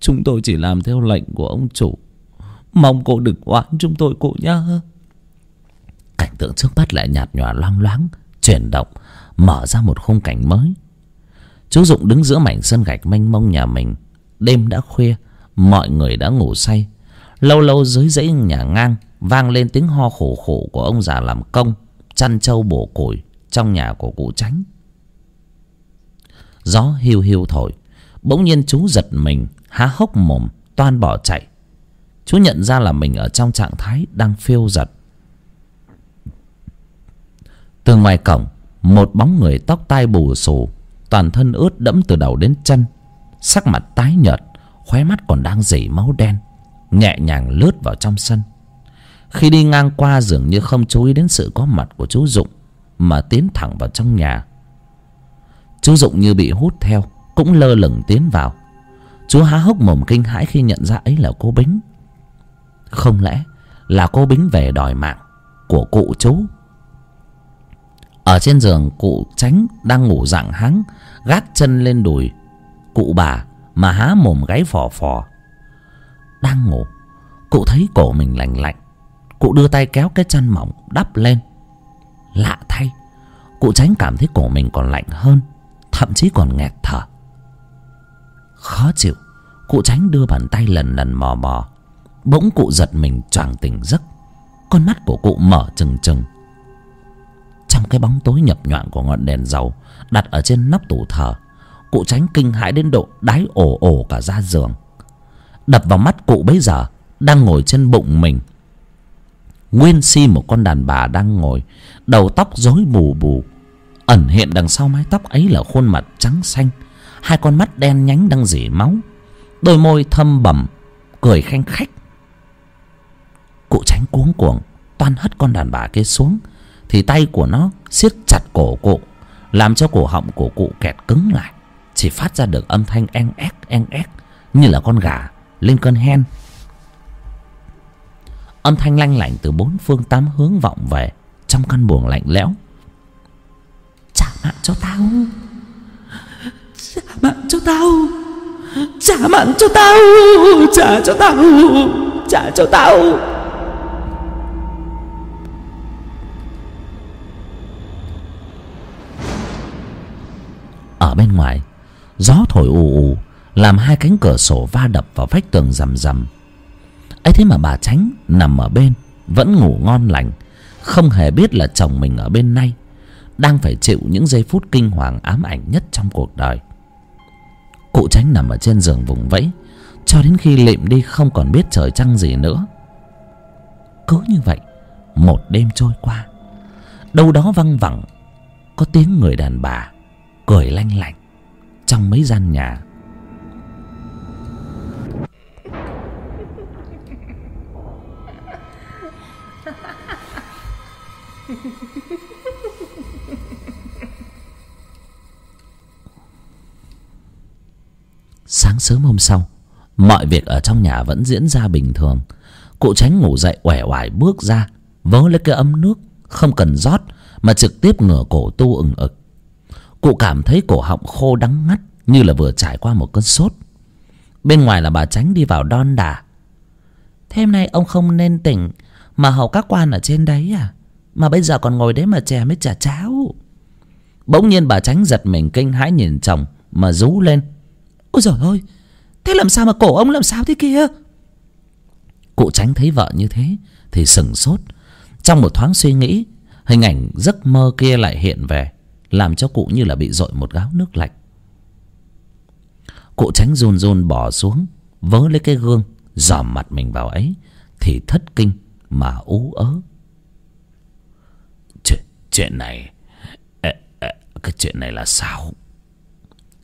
chúng tôi chỉ làm theo lệnh của ông chủ. Mong cô đừng oán chúng tôi cô nhá. Cảnh tượng trước mắt lại nhạt nhòa loang loáng, chuyển động, mở ra một khung cảnh mới. Chú dụng đứng giữa mảnh sân gạch mênh mông nhà mình. Đêm đã khuya, mọi người đã ngủ say. Lâu lâu dưới dãy nhà ngang vang lên tiếng ho khổ khổ của ông già làm công, chăn trâu bổ củi trong nhà của cụ tránh. Gió hiu hiu thổi, bỗng nhiên chú giật mình, há hốc mồm, toan bỏ chạy. Chú nhận ra là mình ở trong trạng thái đang phiêu giật. Từ ngoài cổng, một bóng người tóc tai bù xù, toàn thân ướt đẫm từ đầu đến chân, sắc mặt tái nhợt, khóe mắt còn đang dỉ máu đen, nhẹ nhàng lướt vào trong sân khi đi ngang qua dường như không chú ý đến sự có mặt của chú dụng mà tiến thẳng vào trong nhà. Chú dụng như bị hút theo, cũng lơ lửng tiến vào. Chú há hốc mồm kinh hãi khi nhận ra ấy là cô bính. Không lẽ là cô bính về đòi mạng của cụ chú? Ở trên giường, cụ tránh đang ngủ dạng hắng gác chân lên đùi. Cụ bà mà há mồm gáy phò phò. Đang ngủ, cụ thấy cổ mình lành lạnh cụ đưa tay kéo cái chân mỏng đắp lên. Lạ thay, cụ tránh cảm thấy cổ mình còn lạnh hơn, thậm chí còn nghẹt thở. Khó chịu, cụ tránh đưa bàn tay lần lần mò mò. Bỗng cụ giật mình choàng tỉnh giấc, con mắt của cụ mở trừng trừng. Trong cái bóng tối nhập nhoạng của ngọn đèn dầu đặt ở trên nóc tủ thờ, cụ tránh kinh hãi đến độ đái ồ ồ cả ra giường. Đập vào mắt cụ bấy giờ, đang ngồi trên bụng mình nguyên si một con đàn bà đang ngồi, đầu tóc rối bù bù. Ẩn hiện đằng sau mái tóc ấy là khuôn mặt trắng xanh. Hai con mắt đen nhánh đang rỉ máu. Đôi môi thâm bẩm cười khanh khách. Cụ tránh cuống cuồng, toan hất con đàn bà kia xuống, thì tay của nó siết chặt cổ cụ, làm cho cổ họng của cụ kẹt cứng lại. Chỉ phát ra được âm thanh en éc en éc như là con gà lên cơn hen âm thanh lanh lảnh từ bốn phương tám hướng vọng về trong căn buồng lạnh lẽo. Trả mạng cho tao. Trả mạng cho tao. Trả mạng cho tao. Trả cho tao. Trả cho tao. Ở bên ngoài gió thổi ù ù làm hai cánh cửa sổ va đập vào vách tường rầm rầm ấy thế mà bà tránh nằm ở bên, vẫn ngủ ngon lành, không hề biết là chồng mình ở bên nay, đang phải chịu những giây phút kinh hoàng ám ảnh nhất trong cuộc đời. Cụ tránh nằm ở trên giường vùng vẫy, cho đến khi lịm đi không còn biết trời trăng gì nữa. Cứ như vậy, một đêm trôi qua, đâu đó văng vẳng, có tiếng người đàn bà cười lanh lảnh trong mấy gian nhà. sáng sớm hôm sau, mọi việc ở trong nhà vẫn diễn ra bình thường. Cụ tránh ngủ dậy uể oải bước ra, vớ lấy cái ấm nước không cần rót mà trực tiếp ngửa cổ tu ừng ực. Cụ cảm thấy cổ họng khô đắng ngắt như là vừa trải qua một cơn sốt. Bên ngoài là bà tránh đi vào đon đà. Thêm nay ông không nên tỉnh mà hầu các quan ở trên đấy à? Mà bây giờ còn ngồi đấy mà chè mới chả cháo. Bỗng nhiên bà tránh giật mình kinh hãi nhìn chồng mà rú lên. Ôi giời ơi, thế làm sao mà cổ ông làm sao thế kia? Cụ tránh thấy vợ như thế thì sửng sốt. Trong một thoáng suy nghĩ, hình ảnh giấc mơ kia lại hiện về, làm cho cụ như là bị dội một gáo nước lạnh. Cụ tránh run run bỏ xuống, vớ lấy cái gương, dòm mặt mình vào ấy, thì thất kinh mà ú ớ chuyện, chuyện này cái chuyện này là sao?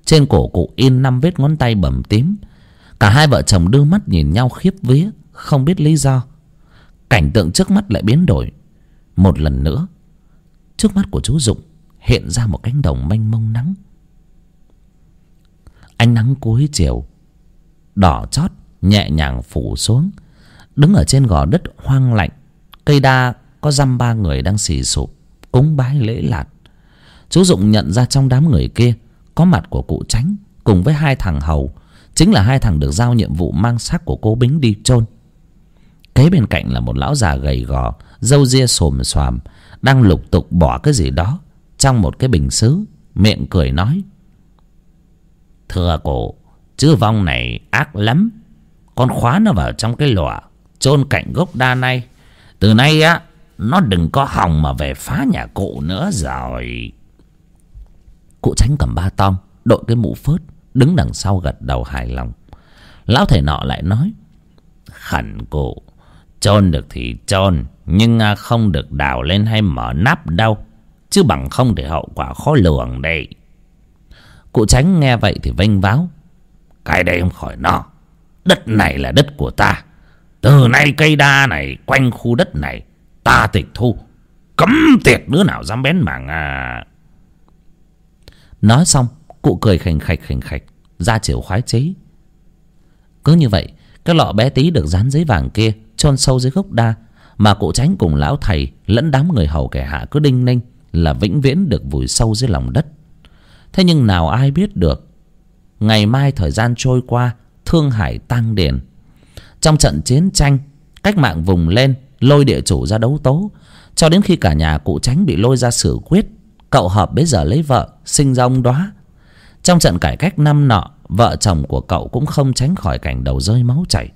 Trên cổ cụ in năm vết ngón tay bầm tím. Cả hai vợ chồng đưa mắt nhìn nhau khiếp vía không biết lý do. Cảnh tượng trước mắt lại biến đổi. Một lần nữa trước mắt của chú dụng hiện ra một cánh đồng mênh mông nắng. Ánh nắng cuối chiều đỏ chót nhẹ nhàng phủ xuống. Đứng ở trên gò đất hoang lạnh cây đa có dăm ba người đang xì sụp cúng bái lễ lạt. Chú dụng nhận ra trong đám người kia có mặt của cụ tránh cùng với hai thằng hầu, chính là hai thằng được giao nhiệm vụ mang xác của cô bính đi chôn. Kế bên cạnh là một lão già gầy gò, râu ria xồm xoàm, đang lục tục bỏ cái gì đó trong một cái bình xứ, miệng cười nói, thưa cụ, chữ vong này ác lắm. Con khóa nó vào trong cái lọ chôn cạnh gốc đa này từ nay á nó đừng có hòng mà về phá nhà cụ nữa rồi. Cụ tránh cầm ba tong, đội cái mũ phớt, đứng đằng sau gật đầu hài lòng. Lão thầy nọ lại nói, khẩn cụ, chôn được thì chôn, nhưng à, không được đào lên hay mở nắp đâu, chứ bằng không thì hậu quả khó lường đây. Cụ tránh nghe vậy thì vênh váo, cái đây không khỏi no đất này là đất của ta. Từ nay cây đa này quanh khu đất này ta tịch thu. Cấm tiệt đứa nào dám bén mảng à? Nói xong, cụ cười khành khạch khành khạch, ra chiều khoái chế cứ như vậy, cái lọ bé tí được dán giấy vàng kia chôn sâu dưới gốc đa, mà cụ tránh cùng lão thầy lẫn đám người hầu kẻ hạ cứ đinh ninh là vĩnh viễn được vùi sâu dưới lòng đất. Thế nhưng nào ai biết được, ngày mai thời gian trôi qua, thương hải tăng điền. Trong trận chiến tranh, cách mạng vùng lên lôi địa chủ ra đấu tố. Cho đến khi cả nhà cụ tránh bị lôi ra xử quyết, cậu hợp bấy giờ lấy vợ, sinh ra ông đoá. Trong trận cải cách năm nọ, vợ chồng của cậu cũng không tránh khỏi cảnh đầu rơi máu chảy.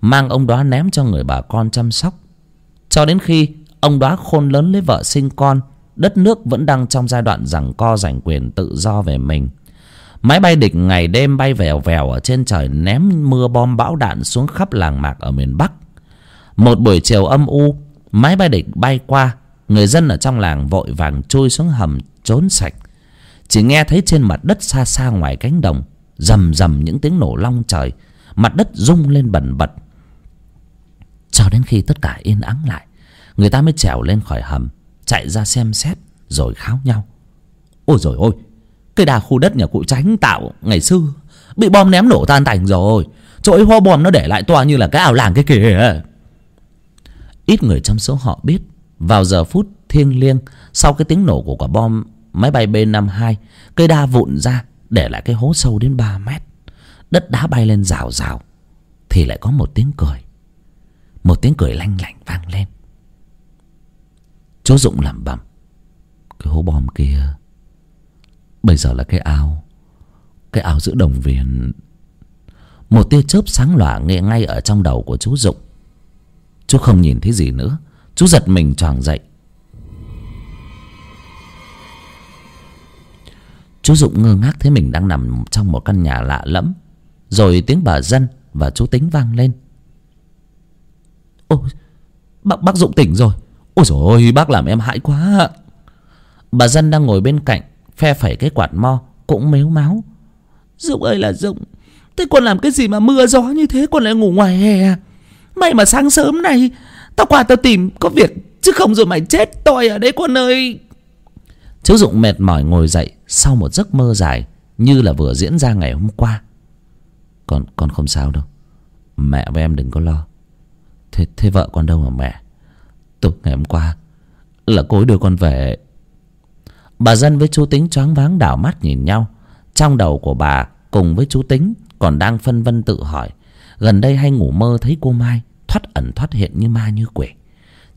Mang ông đoá ném cho người bà con chăm sóc. Cho đến khi ông đoá khôn lớn lấy vợ sinh con, đất nước vẫn đang trong giai đoạn rằng co giành quyền tự do về mình. Máy bay địch ngày đêm bay vèo vèo ở trên trời ném mưa bom bão đạn xuống khắp làng mạc ở miền bắc một buổi chiều âm u, máy bay địch bay qua, người dân ở trong làng vội vàng chui xuống hầm trốn sạch. Chỉ nghe thấy trên mặt đất xa xa ngoài cánh đồng, rầm rầm những tiếng nổ long trời. Mặt đất rung lên bần bật. Cho đến khi tất cả yên ắng lại, người ta mới trèo lên khỏi hầm, chạy ra xem xét rồi kháo nhau. Ôi rồi ôi cái đà khu đất nhà cụ tránh tạo ngày xưa bị bom ném nổ tan tành rồi. Chỗ ấy hoa bom nó để lại toa như là cái ảo làng cái kìa ít người trong số họ biết, vào giờ phút thiêng liêng, sau cái tiếng nổ của quả bom máy bay b năm hai, cây đa vụn ra, để lại cái hố sâu đến ba mét. Đất đá bay lên rào rào, thì lại có một tiếng cười. Một tiếng cười lanh lảnh vang lên. Chú dụng làm bầm cái hố bom kia, bây giờ là cái ao cái ao giữa đồng viền một tia chớp sáng lòa nghe ngay ở trong đầu của chú dụng chú không nhìn thấy gì nữa. Chú giật mình choàng dậy. Chú dụng ngơ ngác thấy mình đang nằm trong một căn nhà lạ lẫm. Rồi tiếng bà dân và chú tính vang lên. Ôi bác, bác dụng tỉnh rồi. Ôi dồi ôi bác làm em hãi quá. Bà dân đang ngồi bên cạnh phe phẩy cái quạt mo cũng mếu máu. dụng ơi là dụng thế con làm cái gì mà mưa gió như thế? Con lại ngủ ngoài hè à? May mà sáng sớm này tao qua tao tìm có việc, chứ không rồi mày chết tôi ở đây con ơi. Chú dụng mệt mỏi ngồi dậy sau một giấc mơ dài như là vừa diễn ra ngày hôm qua. Con con không sao đâu. Mẹ và em đừng có lo. Thế thế vợ con đâu mà mẹ? Tối ngày hôm qua là cô ấy đưa con về. Bà dân với chú tính choáng váng đảo mắt nhìn nhau. Trong đầu của bà cùng với chú tính còn đang phân vân tự hỏi gần đây hay ngủ mơ thấy cô mai thoát ẩn thoát hiện như ma như quỷ.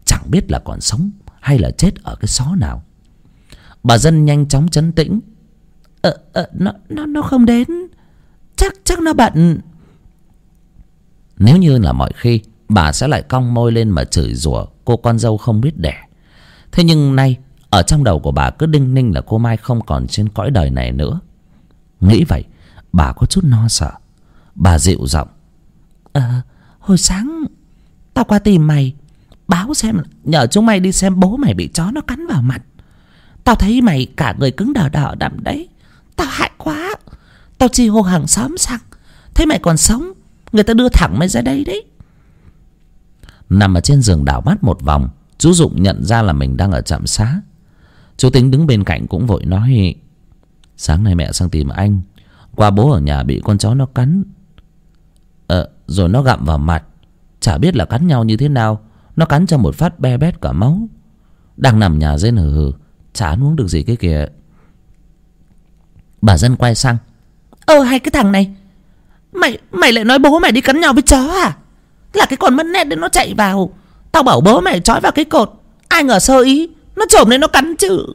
Chẳng biết là còn sống hay là chết ở cái xó nào. Bà dân nhanh chóng chấn tĩnh. Ờ ờ nó nó nó không đến. Chắc chắc nó bận. Nếu như là mọi khi, bà sẽ lại cong môi lên mà chửi rủa cô con dâu không biết đẻ. Thế nhưng nay, ở trong đầu của bà cứ đinh ninh là cô mai không còn trên cõi đời này nữa. Nghĩ vậy, bà có chút no sợ. Bà dịu giọng ờ hồi sáng tao qua tìm mày, báo xem nhờ chúng mày đi xem bố mày bị chó nó cắn vào mặt. Tao thấy mày cả người cứng đờ đờ đậm đấy. Tao hại quá. Tao chi hô hàng xóm sang. Thấy mày còn sống, người ta đưa thẳng mày ra đây đấy. Nằm ở trên giường đảo mắt một vòng, chú dụng nhận ra là mình đang ở trạm xá. Chú tính đứng bên cạnh cũng vội nói, sáng nay mẹ sang tìm anh. Qua bố ở nhà bị con chó nó cắn rồi nó gặm vào mặt. Chả biết là cắn nhau như thế nào nó cắn cho một phát be bét cả máu. Đang nằm nhà rên hừ hừ chả ăn uống được gì cái kìa bà dân quay sang. Ơ hai cái thằng này. Mày mày lại nói bố mày đi cắn nhau với chó à? Là cái con mất nét đấy nó chạy vào. Tao bảo bố mày trói vào cái cột. Ai ngờ sơ ý nó trồm lên nó cắn chứ.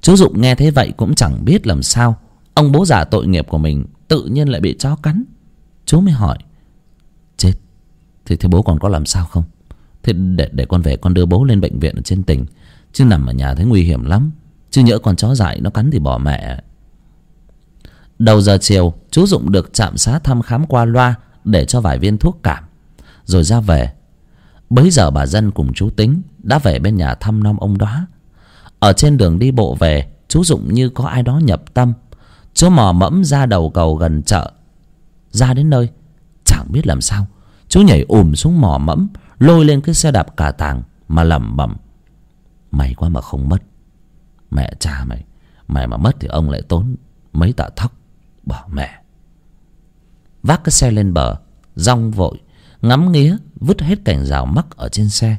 Chú dụng nghe thế vậy cũng chẳng biết làm sao. Ông bố già tội nghiệp của mình tự nhiên lại bị chó cắn. Chú mới hỏi thì thế bố còn có làm sao không? Thế để để con về, con đưa bố lên bệnh viện ở trên tỉnh. Chứ nằm ở nhà thấy nguy hiểm lắm. Chứ nhỡ con chó dại nó cắn thì bỏ mẹ. Đầu giờ chiều, chú dụng được trạm xá thăm khám qua loa để cho vài viên thuốc cảm. Rồi ra về. Bấy giờ bà dân cùng chú tính đã về bên nhà thăm nom ông đó. Ở trên đường đi bộ về, chú dụng như có ai đó nhập tâm. Chú mò mẫm ra đầu cầu gần chợ. Ra đến nơi, chẳng biết làm sao chú nhảy ùm xuống mò mẫm, lôi lên cái xe đạp cả tàng mà lẩm bẩm mày quá mà không mất. Mẹ cha mày mày mà mất thì ông lại tốn mấy tạ thóc, bỏ mẹ. Vác cái xe lên bờ, rong vội, ngắm nghía, vứt hết cảnh rào mắc ở trên xe.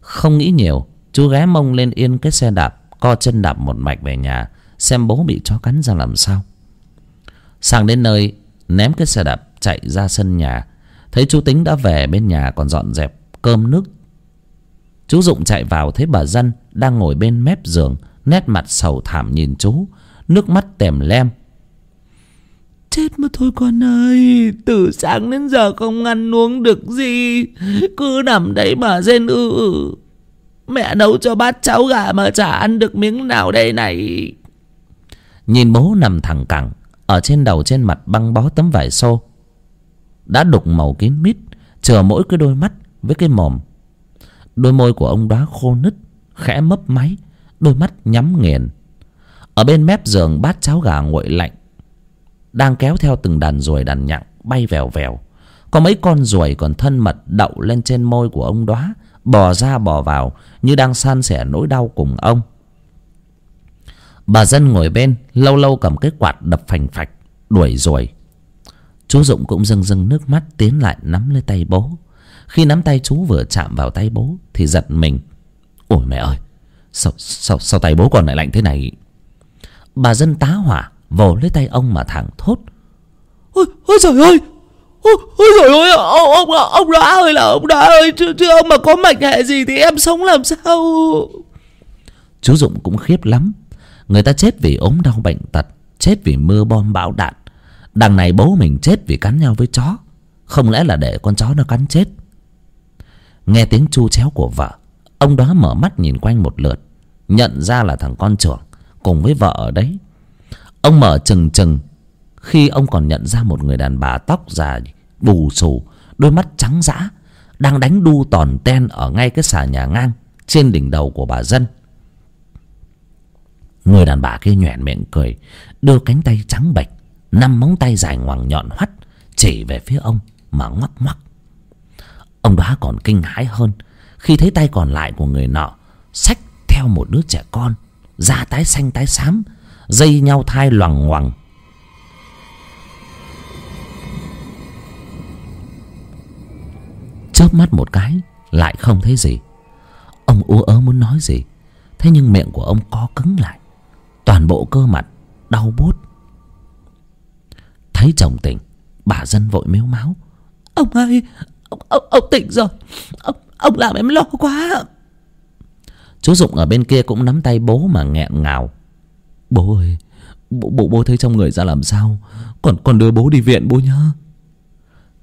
Không nghĩ nhiều, chú ghé mông lên yên cái xe đạp, co chân đạp một mạch về nhà, xem bố bị chó cắn ra làm sao. Sang đến nơi, ném cái xe đạp chạy ra sân nhà thấy chú tính đã về bên nhà còn dọn dẹp cơm nước. Chú dụng chạy vào thấy bà dân đang ngồi bên mép giường nét mặt sầu thảm nhìn chú nước mắt tèm lem. Chết mất thôi con ơi từ sáng đến giờ không ăn uống được gì cứ nằm đấy mà rên ư ư. Mẹ nấu cho bát cháo gà mà chả ăn được miếng nào đây này. Nhìn bố nằm thẳng cẳng ở trên đầu trên mặt băng bó tấm vải xô đã đục màu kín mít, chờ mỗi cái đôi mắt với cái mồm. Đôi môi của ông đoá khô nứt, khẽ mấp máy, đôi mắt nhắm nghiền. Ở bên mép giường, bát cháo gà nguội lạnh, đang kéo theo từng đàn ruồi đàn nhặng bay vèo vèo. Có mấy con ruồi còn thân mật đậu lên trên môi của ông đoá bò ra bò vào, như đang san sẻ nỗi đau cùng ông. Bà dân ngồi bên, lâu lâu cầm cái quạt đập phành phạch, đuổi ruồi chú dụng cũng rưng rưng nước mắt tiến lại nắm lấy tay bố. Khi nắm tay chú vừa chạm vào tay bố thì giật mình. Ôi mẹ ơi sao sao sao tay bố còn lại lạnh thế này? Bà dân tá hỏa vồ lấy tay ông mà thẳng thốt. Ôi ôi trời ơi! Ôi, ôi trời ơi ông ông ông đã ơi là ông đã ơi chứ, chứ ông mà có mạch hệ gì thì em sống làm sao? Chú dụng cũng khiếp lắm. Người ta chết vì ốm đau bệnh tật chết vì mưa bom bão đạn đằng này bố mình chết vì cắn nhau với chó. Không lẽ là để con chó nó cắn chết? Nghe tiếng chu chéo của vợ, ông đó mở mắt nhìn quanh một lượt, nhận ra là thằng con trưởng cùng với vợ ở đấy. Ông mở trừng trừng. Khi ông còn nhận ra một người đàn bà tóc dài, bù xù, đôi mắt trắng dã, đang đánh đu tòn ten ở ngay cái xà nhà ngang trên đỉnh đầu của bà dân. Người đàn bà kia nhoẻn miệng cười, đưa cánh tay trắng bệch năm móng tay dài ngoằng nhọn hoắt, chỉ về phía ông mà ngoắc ngoắc. Ông đó còn kinh hãi hơn, khi thấy tay còn lại của người nọ xách theo một đứa trẻ con, da tái xanh tái xám, dây nhau thai loằng ngoằng. Chớp mắt một cái, lại không thấy gì. Ông ú ớ muốn nói gì, thế nhưng miệng của ông co cứng lại. Toàn bộ cơ mặt đau bút thấy chồng tỉnh bà dân vội mếu máu. Ông ơi ông, ông, ông tỉnh rồi. Ông, ông làm em lo quá. Chú dụng ở bên kia cũng nắm tay bố mà nghẹn ngào. Bố ơi bố, bố, bố thấy trong người ra làm sao? Còn còn đưa bố đi viện bố nhá.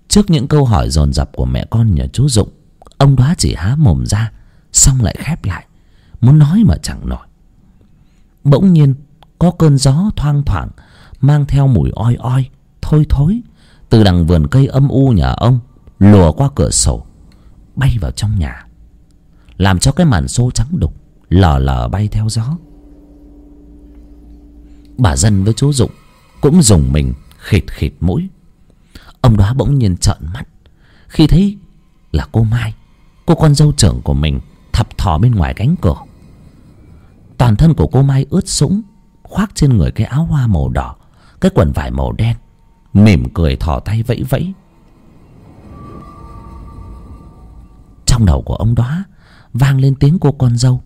Trước những câu hỏi dồn dập của mẹ con nhà chú dụng ông đoá chỉ há mồm ra xong lại khép lại. Muốn nói mà chẳng nổi. Bỗng nhiên có cơn gió thoang thoảng mang theo mùi oi oi thôi thối. Từ đằng vườn cây âm u nhà ông, lùa qua cửa sổ, bay vào trong nhà. Làm cho cái màn xô trắng đục, lờ lờ bay theo gió. Bà dân với chú dụng cũng dùng mình khịt khịt mũi. Ông đó bỗng nhiên trợn mắt, khi thấy là cô mai, cô con dâu trưởng của mình thập thò bên ngoài cánh cửa. Toàn thân của cô mai ướt sũng, khoác trên người cái áo hoa màu đỏ, cái quần vải màu đen mỉm cười thò tay vẫy vẫy. Trong đầu của ông đó vang lên tiếng cô con dâu.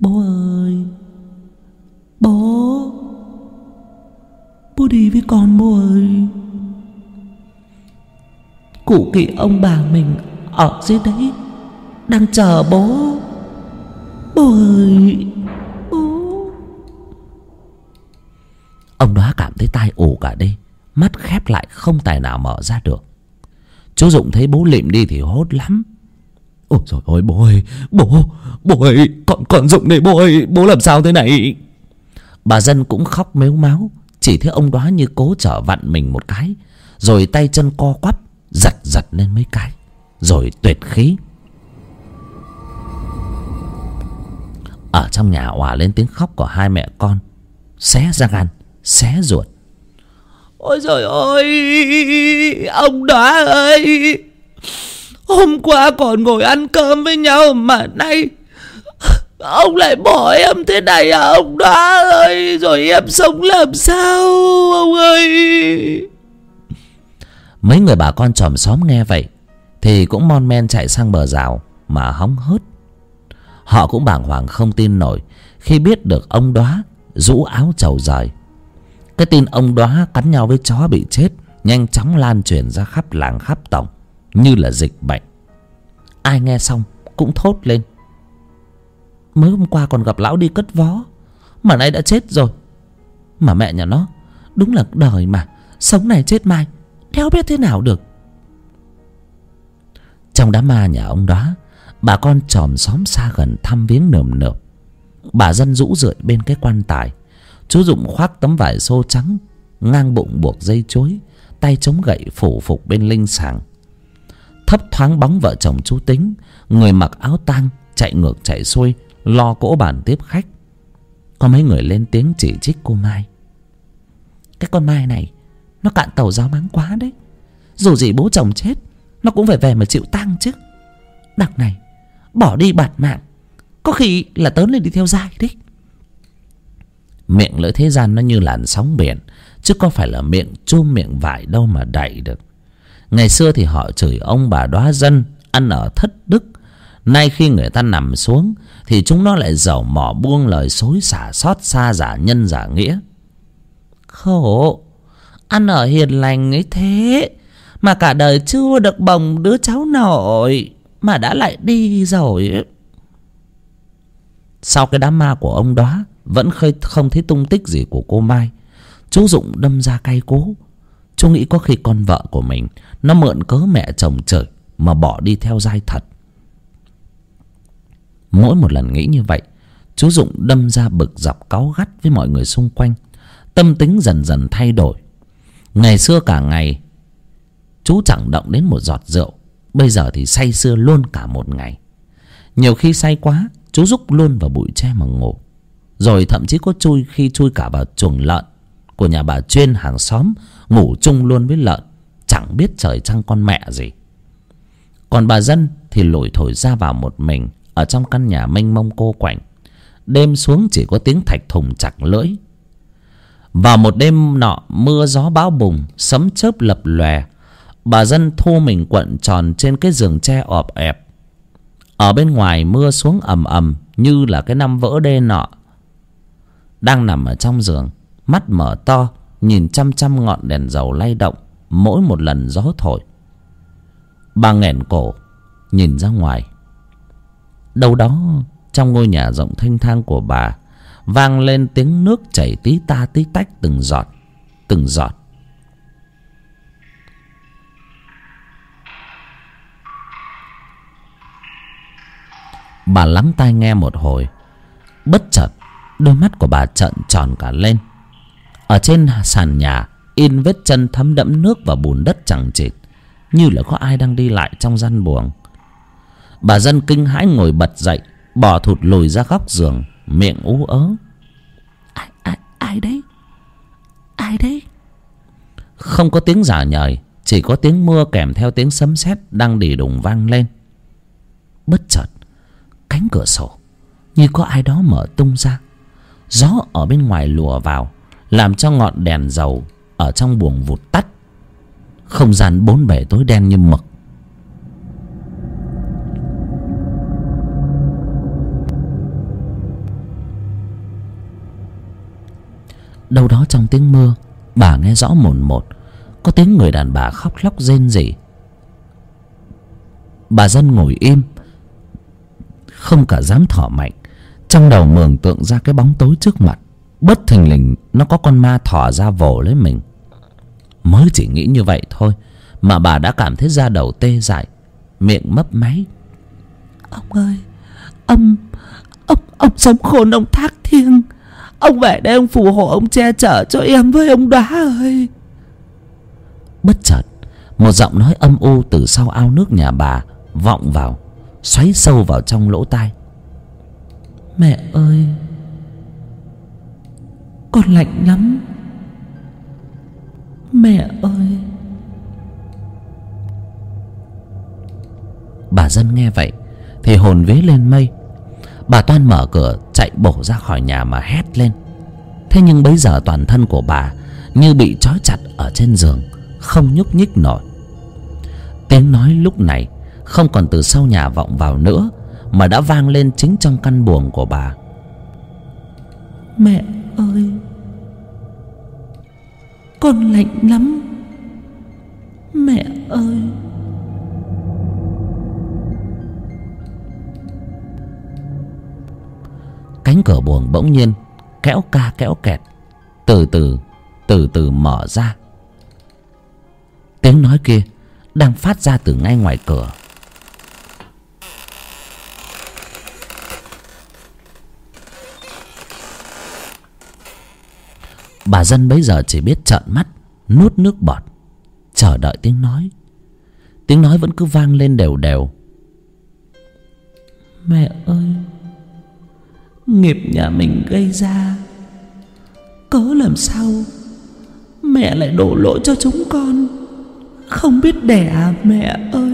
Bố ơi, bố bố đi với con bố ơi. Cụ kỵ ông bà mình ở dưới đấy đang chờ bố. Bố ơi mắt khép lại không tài nào mở ra được. Chú dụng thấy bố lịm đi thì hốt lắm. Ôi trời ơi bố ơi bố bố ơi con con dụng này bố ơi bố làm sao thế này? Bà dân cũng khóc mếu máu chỉ thấy ông đó như cố trở vặn mình một cái rồi tay chân co quắp giật giật lên mấy cái rồi tuyệt khí. Ở trong nhà òa lên tiếng khóc của hai mẹ con xé ra gan xé ruột ôi trời ơi, ông đã ơi hôm qua còn ngồi ăn cơm với nhau mà nay ông lại bỏ em thế này à ông đó ơi rồi em sống làm sao, ông ơi? Mấy người bà con chòm xóm nghe vậy thì cũng mon men chạy sang bờ rào mà hóng hớt. Họ cũng bàng hoàng không tin nổi khi biết được ông đó rũ áo trầu rời cái tin ông đó cắn nhau với chó bị chết, nhanh chóng lan truyền ra khắp làng khắp tổng, như là dịch bệnh. Ai nghe xong cũng thốt lên. Mới hôm qua còn gặp lão đi cất vó, mà nay đã chết rồi. Mà mẹ nhà nó, đúng là đời mà, sống này chết mai đéo biết thế nào được? Trong đám ma nhà ông đó, bà con chòm xóm xa gần thăm viếng nườm nượp. Bà dân rũ rượi bên cái quan tài chú dụng khoác tấm vải xô trắng, ngang bụng buộc dây chuối tay chống gậy phủ phục bên linh sàng. Thấp thoáng bóng vợ chồng chú tính, người mặc áo tang chạy ngược chạy xuôi, lo cỗ bàn tiếp khách. Có mấy người lên tiếng chỉ trích cô mai. Cái con mai này, nó cạn tàu giáo máng quá đấy. Dù gì bố chồng chết, nó cũng phải về mà chịu tang chứ. Đằng này, bỏ đi bạt mạng, có khi là tớn lên đi theo dai đấy miệng lưỡi thế gian nó như làn sóng biển, chứ có phải là miệng chôm miệng vải đâu mà đẩy được. Ngày xưa thì họ chửi ông bà đoá dân ăn ở thất đức. Nay khi người ta nằm xuống, thì chúng nó lại dầu mỏ buông lời xối xả xót xa giả nhân giả nghĩa. Khổ! Ăn ở hiền lành ấy thế, mà cả đời chưa được bồng đứa cháu nội, mà đã lại đi rồi sau cái đám ma của ông đó vẫn khơi không thấy tung tích gì của cô mai. Chú dụng đâm ra cay cú. Chú nghĩ có khi con vợ của mình, nó mượn cớ mẹ chồng trời mà bỏ đi theo dai thật. Mỗi một lần nghĩ như vậy, chú dụng đâm ra bực dọc cáu gắt với mọi người xung quanh. Tâm tính dần dần thay đổi. Ngày xưa cả ngày, chú chẳng động đến một giọt rượu. Bây giờ thì say sưa luôn cả một ngày. Nhiều khi say quá, chú rúc luôn vào bụi tre mà ngủ rồi thậm chí có chui khi chui cả vào chuồng lợn. Của nhà bà chuyên hàng xóm ngủ chung luôn với lợn, chẳng biết trời trăng con mẹ gì. Còn bà dân thì lủi thổi ra vào một mình ở trong căn nhà mênh mông cô quạnh. Đêm xuống chỉ có tiếng thạch thùng chặt lưỡi. Vào một đêm nọ, mưa gió bão bùng, sấm chớp lập lòe. Bà dân thu mình quận tròn trên cái giường tre ọp ẹp. Ở bên ngoài mưa xuống ầm ầm như là cái năm vỡ đê nọ đang nằm ở trong giường, mắt mở to, nhìn chăm chăm ngọn đèn dầu lay động, mỗi một lần gió thổi. Bà nghẻn cổ, nhìn ra ngoài. Đâu đó, trong ngôi nhà rộng thanh thang của bà, vang lên tiếng nước chảy tí ta tí tách từng giọt từng giọt. Bà lắng tai nghe một hồi, bất chợt đôi mắt của bà trợn tròn cả lên. Ở trên sàn nhà in vết chân thấm đẫm nước và bùn đất chẳng chịt như là có ai đang đi lại trong gian buồng. Bà dân kinh hãi ngồi bật dậy bỏ thụt lùi ra góc giường miệng ú ớ. Ai ai ai đấy? Ai đấy? Không có tiếng giả nhời chỉ có tiếng mưa kèm theo tiếng sấm sét đang đì đùng vang lên. Bất chợt cánh cửa sổ như có ai đó mở tung ra gió ở bên ngoài lùa vào, làm cho ngọn đèn dầu ở trong buồng vụt tắt. Không gian bốn bể tối đen như mực. Đâu đó trong tiếng mưa, bà nghe rõ mồn một. Có tiếng người đàn bà khóc lóc rên rỉ. Bà dân ngồi im, không cả dám thở mạnh trong đầu mường tượng ra cái bóng tối trước mặt bất thình lình nó có con ma thò ra vồ lấy mình. Mới chỉ nghĩ như vậy thôi mà bà đã cảm thấy da đầu tê dại miệng mấp máy. Ông ơi ông ông ông sống khôn ông thác thiêng. Ông về đây ông phù hộ ông che chở cho em với ông đoá ơi. Bất chợt một giọng nói âm u từ sau ao nước nhà bà vọng vào xoáy sâu vào trong lỗ tai mẹ ơi, con lạnh lắm. Mẹ ơi. Bà dân nghe vậy thì hồn vế lên mây. Bà toan mở cửa chạy bổ ra khỏi nhà mà hét lên. Thế nhưng bấy giờ toàn thân của bà như bị trói chặt ở trên giường, không nhúc nhích nổi. Tiếng nói lúc này không còn từ sau nhà vọng vào nữa mà đã vang lên chính trong căn buồng của bà. Mẹ ơi con lạnh lắm. Mẹ ơi. Cánh cửa buồng bỗng nhiên kéo ca kéo kẹt từ từ từ từ mở ra. Tiếng nói kia đang phát ra từ ngay ngoài cửa bà dân bấy giờ chỉ biết trợn mắt nuốt nước bọt chờ đợi tiếng nói. Tiếng nói vẫn cứ vang lên đều đều. Mẹ ơi nghiệp nhà mình gây ra cớ làm sao? Mẹ lại đổ lỗi cho chúng con không biết đẻ à mẹ ơi.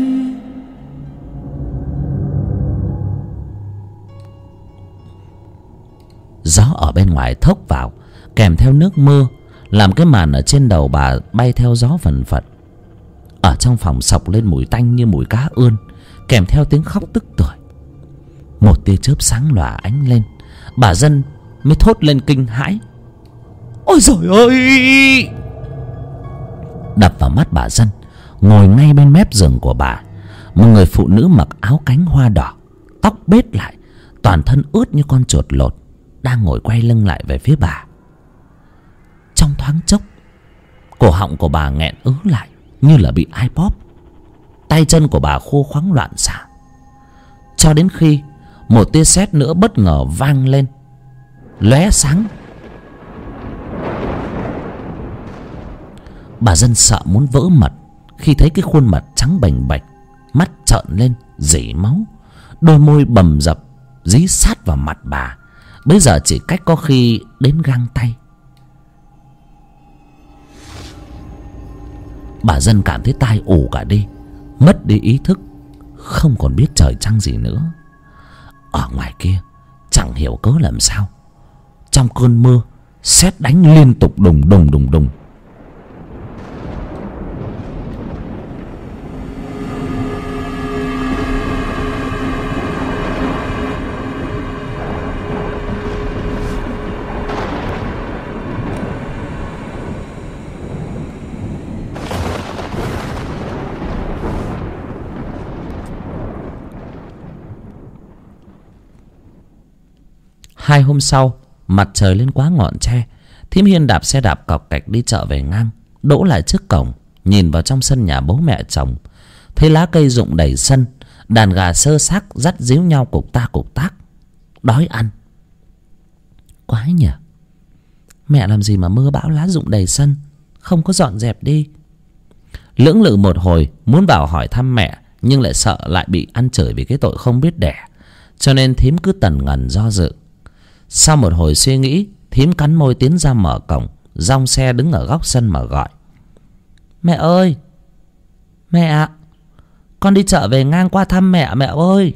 Gió ở bên ngoài thốc vào kèm theo nước mưa, làm cái màn ở trên đầu bà bay theo gió phần phật ở trong phòng sọc lên mùi tanh như mùi cá ươn, kèm theo tiếng khóc tức tưởi. Một tia chớp sáng lòa ánh lên, bà dân mới thốt lên kinh hãi. Ôi giời ơi! Đập vào mắt bà dân, ngồi ngay bên mép giường của bà, một người phụ nữ mặc áo cánh hoa đỏ, tóc bết lại, toàn thân ướt như con chuột lột, đang ngồi quay lưng lại về phía bà trong thoáng chốc. Cổ họng của bà nghẹn ứ lại, như là bị ai bóp. Tay chân của bà khô khoáng loạn xạ. Cho đến khi một tia sét nữa bất ngờ vang lên, lóe sáng. Bà dân sợ muốn vỡ mật, khi thấy cái khuôn mặt trắng bềnh bạch, mắt trợn lên rỉ máu. Đôi môi bầm dập, dí sát vào mặt bà. Bây giờ chỉ cách có khi đến găng tay. Bà dân cảm thấy tai ù cả đi, mất đi ý thức, không còn biết trời trăng gì nữa. Ở ngoài kia, chẳng hiểu cớ làm sao. Trong cơn mưa, sét đánh liên tục đùng đùng đùng đùng. Hai hôm sau, mặt trời lên quá ngọn tre, thím hiên đạp xe đạp cọc cạch đi chợ về ngang, đỗ lại trước cổng, nhìn vào trong sân nhà bố mẹ chồng. Thấy lá cây rụng đầy sân, đàn gà sơ xác dắt díu nhau cục ta cục tác. Đói ăn. Quái nhỉ? Mẹ làm gì mà mưa bão lá rụng đầy sân, không có dọn dẹp đi? Lưỡng lự một hồi, muốn vào hỏi thăm mẹ, nhưng lại sợ lại bị ăn chửi vì cái tội không biết đẻ. Cho nên thím cứ tần ngần do dự sau một hồi suy nghĩ thím cắn môi tiến ra mở cổng rong xe đứng ở góc sân mà gọi. Mẹ ơi! Mẹ ạ, con đi chợ về ngang qua thăm mẹ mẹ ơi!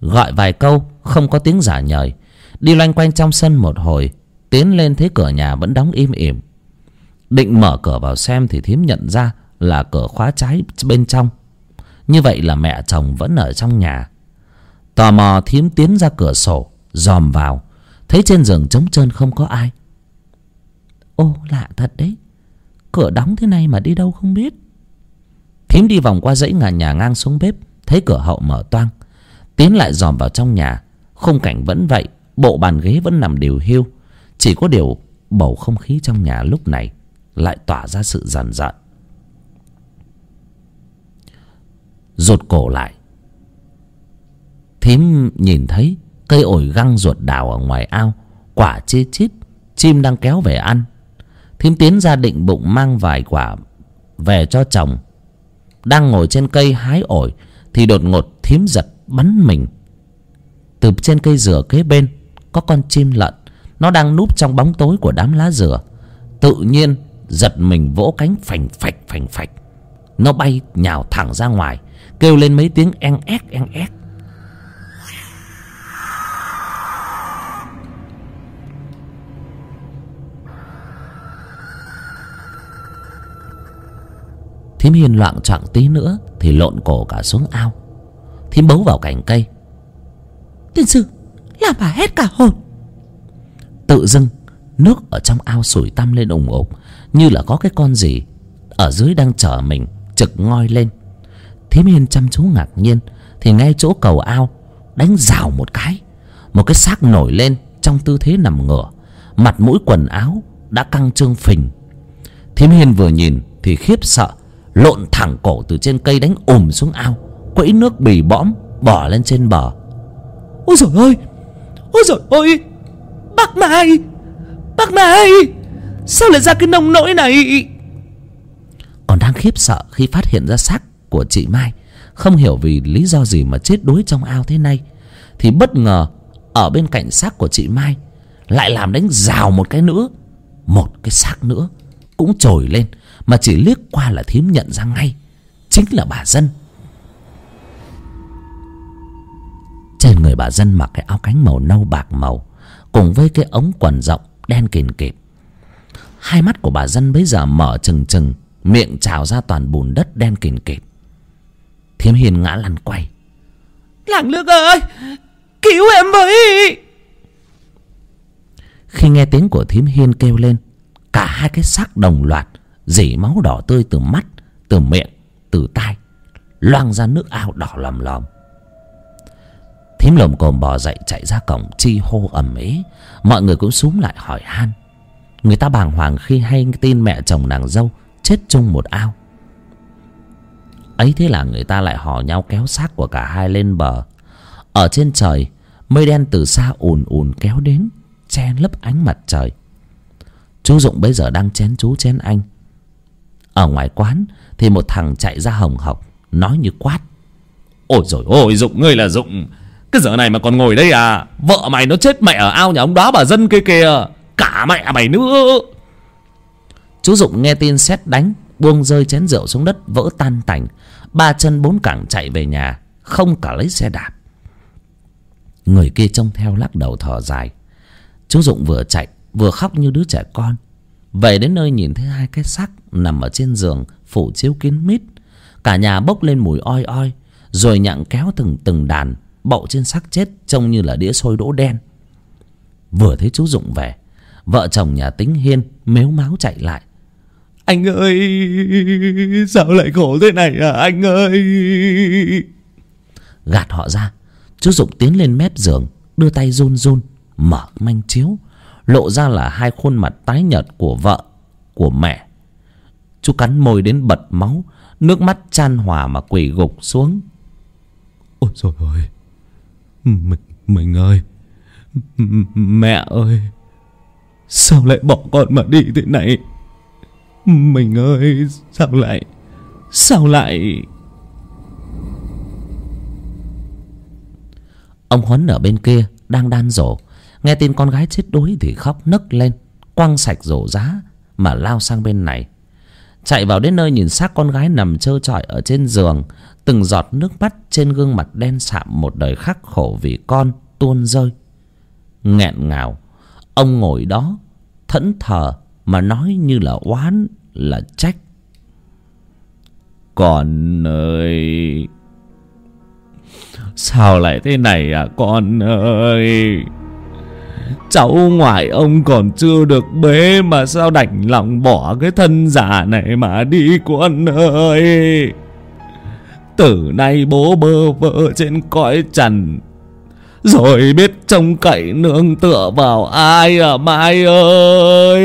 Gọi vài câu không có tiếng giả nhời. Đi loanh quanh trong sân một hồi tiến lên thấy cửa nhà vẫn đóng im ỉm. Định mở cửa vào xem thì thím nhận ra là cửa khóa trái bên trong. Như vậy là mẹ chồng vẫn ở trong nhà. Tò mò thím tiến ra cửa sổ dòm vào. Thấy trên giường trống trơn không có ai. Ô, lạ thật đấy. Cửa đóng thế này mà đi đâu không biết. Thím đi vòng qua dãy ngà nhà ngang xuống bếp, thấy cửa hậu mở toang. Tiến lại dòm vào trong nhà. Khung cảnh vẫn vậy, bộ bàn ghế vẫn nằm đều hiu. Chỉ có điều bầu không khí trong nhà lúc này lại tỏa ra sự dần dợn rụt cổ lại. Thím nhìn thấy cây ổi găng ruột đào ở ngoài ao, quả chê chít, chim đang kéo về ăn. Thím tiến ra định bụng mang vài quả về cho chồng. Đang ngồi trên cây hái ổi thì đột ngột thím giật bắn mình. Từ trên cây dừa kế bên, có con chim lợn. Nó đang núp trong bóng tối của đám lá dừa. Tự nhiên giật mình vỗ cánh phành phạch phành phạch. Nó bay nhào thẳng ra ngoài, kêu lên mấy tiếng eng ép eng ép thím hiền loạng choạng tí nữa thì lộn cổ cả xuống ao. Thím bấu vào cành cây. Tiên sư làm bà hết cả hồn. Tự dưng nước ở trong ao sủi tăm lên ủng ục như là có cái con gì ở dưới đang chở mình trực ngoi lên. Thím hiên chăm chú ngạc nhiên thì ngay chỗ cầu ao đánh rào một cái. Một cái xác nổi lên trong tư thế nằm ngửa mặt mũi quần áo đã căng trương phình. Thím hiên vừa nhìn thì khiếp sợ lộn thẳng cổ từ trên cây đánh ùm xuống ao. Quẫy nước bì bõm bỏ lên trên bờ. Ôi trời ơi! Ôi trời ơi! Bác mai! Bác mai! Sao lại ra cái nông nỗi này? Còn đang khiếp sợ khi phát hiện ra xác của chị mai không hiểu vì lý do gì mà chết đuối trong ao thế này thì bất ngờ ở bên cạnh xác của chị mai lại làm đánh rào một cái nữa một cái xác nữa cũng trồi lên mà chỉ liếc qua là thím nhận ra ngay chính là bà dân. Trên người bà dân mặc cái áo cánh màu nâu bạc màu cùng với cái ống quần rộng đen kìn kịt hai mắt của bà dân bấy giờ mở trừng trừng miệng trào ra toàn bùn đất đen kìn kịt thiếm hiền ngã lăn quay. Làng nước ơi cứu em với! Khi nghe tiếng của thím hiên kêu lên cả hai cái xác đồng loạt dỉ máu đỏ tươi từ mắt, từ miệng, từ tai, loang ra nước ao đỏ lòm lòm. Thím lồm cồm bò dậy chạy ra cổng chi hô ầm ĩ. Mọi người cũng xúm lại hỏi han. Người ta bàng hoàng khi hay tin mẹ chồng nàng dâu chết chung một ao. Ấy thế là người ta lại hò nhau kéo xác của cả hai lên bờ. Ở trên trời, mây đen từ xa ùn ùn kéo đến, che lấp ánh mặt trời. Chú dụng bây giờ đang chén chú, chén anh ở ngoài quán thì một thằng chạy ra hồng hộc nói như quát. Ôi rồi ôi dụng ngươi là dụng cái giờ này mà còn ngồi đây à? Vợ mày nó chết mẹ ở ao nhà ông đó, bà dân kia kìa. Cả mẹ mày nữa. Chú dụng nghe tin xét đánh, buông rơi chén rượu xuống đất, vỡ tan tành. Ba chân bốn cẳng chạy về nhà, không cả lấy xe đạp. Người kia trông theo lắc đầu thở dài. Chú dụng vừa chạy, vừa khóc như đứa trẻ con về đến nơi nhìn thấy hai cái xác nằm ở trên giường phủ chiếu kín mít. Cả nhà bốc lên mùi oi oi rồi nhặng kéo từng từng đàn bậu trên xác chết trông như là đĩa xôi đỗ đen. Vừa thấy chú dụng về vợ chồng nhà tính hiên mếu máo chạy lại. Anh ơi sao lại khổ thế này à anh ơi? Gạt họ ra chú dụng tiến lên mép giường đưa tay run run mở manh chiếu lộ ra là hai khuôn mặt tái nhợt của vợ của mẹ. Chú cắn môi đến bật máu nước mắt chan hòa mà quỳ gục xuống. Ôi trời ơi mình mình ơi mẹ ơi sao lại bỏ con mà đi thế này? Mình ơi sao lại sao lại? Ông huấn ở bên kia đang đan rổ nghe tin con gái chết đuối thì khóc nấc lên, quăng sạch rổ giá mà lao sang bên này. Chạy vào đến nơi nhìn xác con gái nằm trơ trọi ở trên giường, từng giọt nước mắt trên gương mặt đen sạm một đời khắc khổ vì con tuôn rơi. Nghẹn ngào, ông ngồi đó, thẫn thờ mà nói như là oán, là trách. Con ơi, sao lại thế này à con ơi? Cháu ngoại ông còn chưa được bế Mà sao đành lòng bỏ cái thân giả này mà đi con ơi. Từ nay bố bơ vơ trên cõi trần, Rồi biết trông cậy nương tựa vào ai à Mai ơi.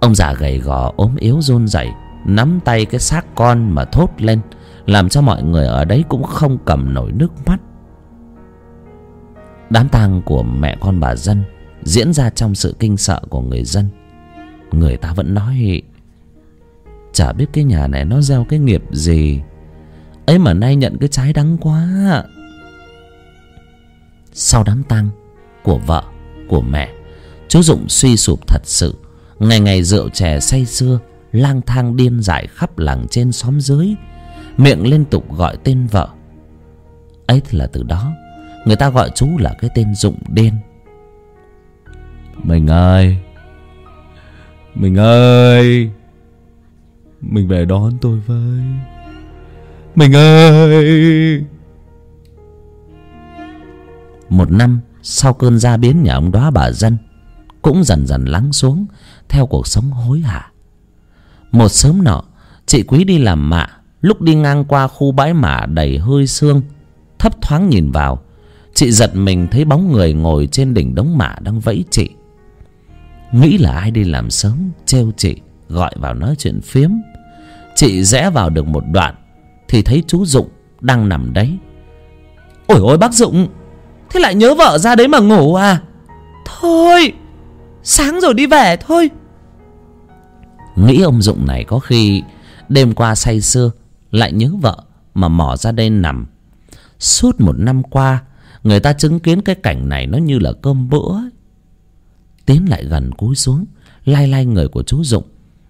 Ông già gầy gò ốm yếu run rẩy, Nắm tay cái xác con mà thốt lên, Làm cho mọi người ở đấy cũng không cầm nổi nước mắt. Đám tang của mẹ con bà dân Diễn ra trong sự kinh sợ của người dân. Người ta vẫn nói, Chả biết cái nhà này nó gieo cái nghiệp gì. Ấy mà nay nhận cái trái đắng quá. Sau đám tang của vợ, của mẹ, chú dụng suy sụp thật sự. Ngày ngày rượu chè say sưa, lang thang điên dại khắp làng trên xóm dưới, miệng liên tục gọi tên vợ. Ấy thì là từ đó người ta gọi chú là cái tên dụng điên mình ơi. Mình ơi. Mình về đón tôi với. Mình ơi. Một năm sau cơn gia biến nhà ông đó bà dân cũng dần dần lắng xuống theo cuộc sống hối hả. Một sớm nọ chị quý đi làm mạ lúc đi ngang qua khu bãi mả đầy hơi xương thấp thoáng nhìn vào chị giật mình thấy bóng người ngồi trên đỉnh đống mả đang vẫy chị. Nghĩ là ai đi làm sớm, trêu chị, gọi vào nói chuyện phiếm. Chị rẽ vào được một đoạn, thì thấy chú dụng đang nằm đấy. Ôi ôi, bác dụng, thế lại nhớ vợ ra đấy mà ngủ à? Thôi, sáng rồi đi về thôi. Nghĩ ông dụng này có khi đêm qua say sưa, lại nhớ vợ mà mò ra đây nằm. Suốt một năm qua người ta chứng kiến cái cảnh này nó như là cơm bữa. Tiến lại gần cúi xuống, lai lai người của chú dụng.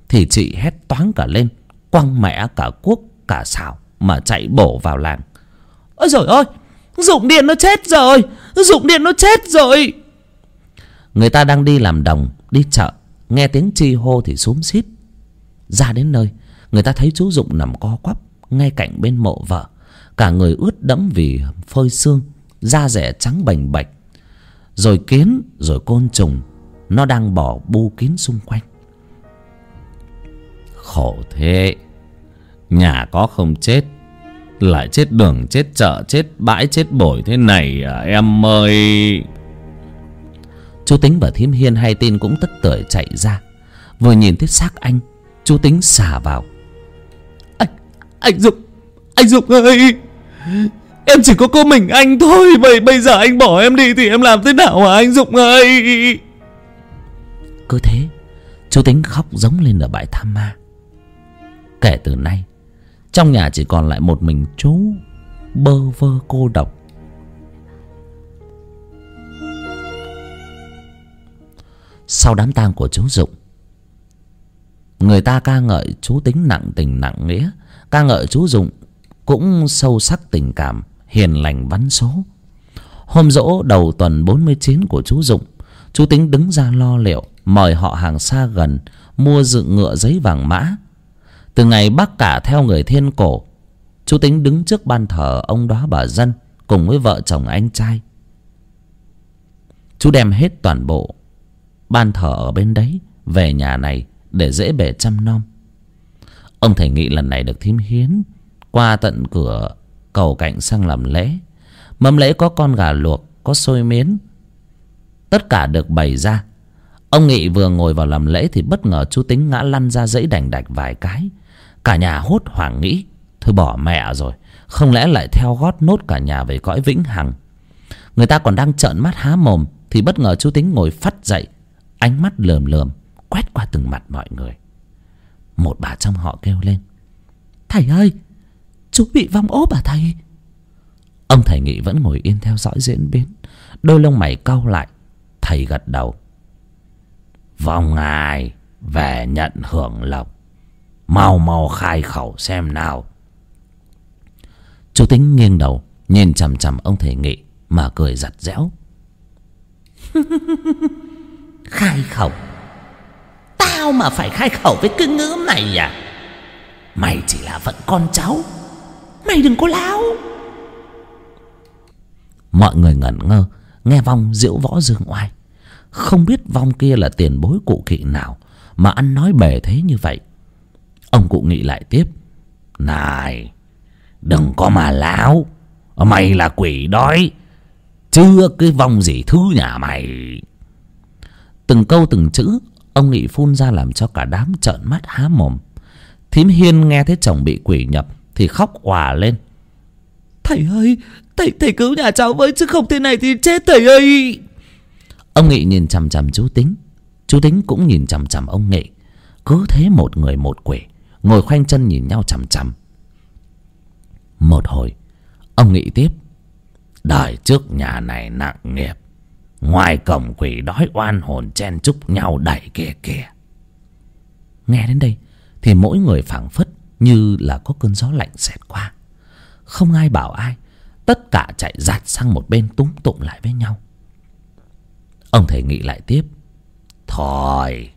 Thì chị hét toáng cả lên, quăng mẹ cả cuốc, cả xào mà chạy bổ vào làng. Ôi rồi ơi, dụng điện nó chết rồi, dụng điện nó chết rồi. Người ta đang đi làm đồng, đi chợ, nghe tiếng chi hô thì xúm xít. Ra đến nơi, người ta thấy chú dụng nằm co quắp ngay cạnh bên mộ vợ. Cả người ướt đẫm vì phơi xương da rẻ trắng bềnh bạch, rồi kiến, rồi côn trùng, nó đang bỏ bu kín xung quanh. Khổ thế, nhà có không chết, lại chết đường, chết chợ, chết bãi, chết bổi thế này à em ơi. Chú tính và thím hiên hay tin cũng tất tưởi chạy ra. Vừa nhìn thấy xác anh, chú tính xả vào. Anh anh dục anh dục ơi! Em chỉ có cô mình anh thôi. Vậy bây giờ anh bỏ em đi thì em làm thế nào hả anh Dũng ơi? Cứ thế, chú tính khóc giống lên ở bãi tham ma. Kể từ nay, trong nhà chỉ còn lại một mình chú, bơ vơ cô độc. Sau đám tang của chú dụng người ta ca ngợi chú tính nặng tình nặng nghĩa, ca ngợi chú dụng cũng sâu sắc tình cảm hiền lành vắn số. Hôm dỗ đầu tuần bốn mươi chín của chú dụng, chú tính đứng ra lo liệu, mời họ hàng xa gần, mua dựng ngựa giấy vàng mã. Từ ngày bác cả theo người thiên cổ, chú tính đứng trước ban thờ ông đó bà dân cùng với vợ chồng anh trai. Chú đem hết toàn bộ ban thờ ở bên đấy về nhà này để dễ bề chăm nom. Ông thầy nghị lần này được thím hiến qua tận cửa cầu cạnh sang làm lễ. Mâm lễ có con gà luộc, có xôi miến. Tất cả được bày ra. Ông nghị vừa ngồi vào làm lễ thì bất ngờ chú tính ngã lăn ra dãy đành đạch vài cái. Cả nhà hốt hoảng nghĩ, thôi bỏ mẹ rồi, không lẽ lại theo gót nốt cả nhà về cõi vĩnh hằng? Người ta còn đang trợn mắt há mồm thì bất ngờ chú tính ngồi phắt dậy, ánh mắt lườm lườm, quét qua từng mặt mọi người. Một bà trong họ kêu lên, thầy ơi chú bị vong ốp à thầy? Ông thầy nghị vẫn ngồi yên theo dõi diễn biến. Đôi lông mày cau lại. Thầy gật đầu. Vong ngài về nhận hưởng lộc. Mau mau khai khẩu xem nào. Chú tính nghiêng đầu nhìn chằm chằm ông thầy nghị mà cười giặt giẽo khai khẩu? Tao mà phải khai khẩu với cái ngữ này à? Mày chỉ là phận con cháu mày đừng có láo mọi người ngẩn ngơ, nghe vong diễu võ dương oai không biết vong kia là tiền bối cụ kỵ nào mà ăn nói bề thế như vậy. Ông cụ nghị lại tiếp. Này, đừng có mà láo mày là quỷ đói. Chưa cái vong gì thứ nhà mày. Từng câu từng chữ, ông nghị phun ra làm cho cả đám trợn mắt há mồm. Thím hiên nghe thấy chồng bị quỷ nhập thì khóc òa lên. Thầy ơi Thầy, thầy cứu nhà cháu với chứ không thế này thì chết thầy ơi. Ông nghị nhìn chằm chằm chú tính. Chú tính cũng nhìn chằm chằm ông nghị. Cứ thế một người một quỷ ngồi khoanh chân nhìn nhau chằm chằm. Một hồi ông nghị tiếp. Đời trước nhà này nặng nghiệp ngoài cổng quỷ đói oan hồn chen chúc nhau đẩy kìa kìa. Nghe đến đây thì mỗi người phảng phất như là có cơn gió lạnh xẹt qua. Không ai bảo ai, tất cả chạy giạt sang một bên túm tụng lại với nhau. Ông thầy nghĩ lại tiếp. Thôi,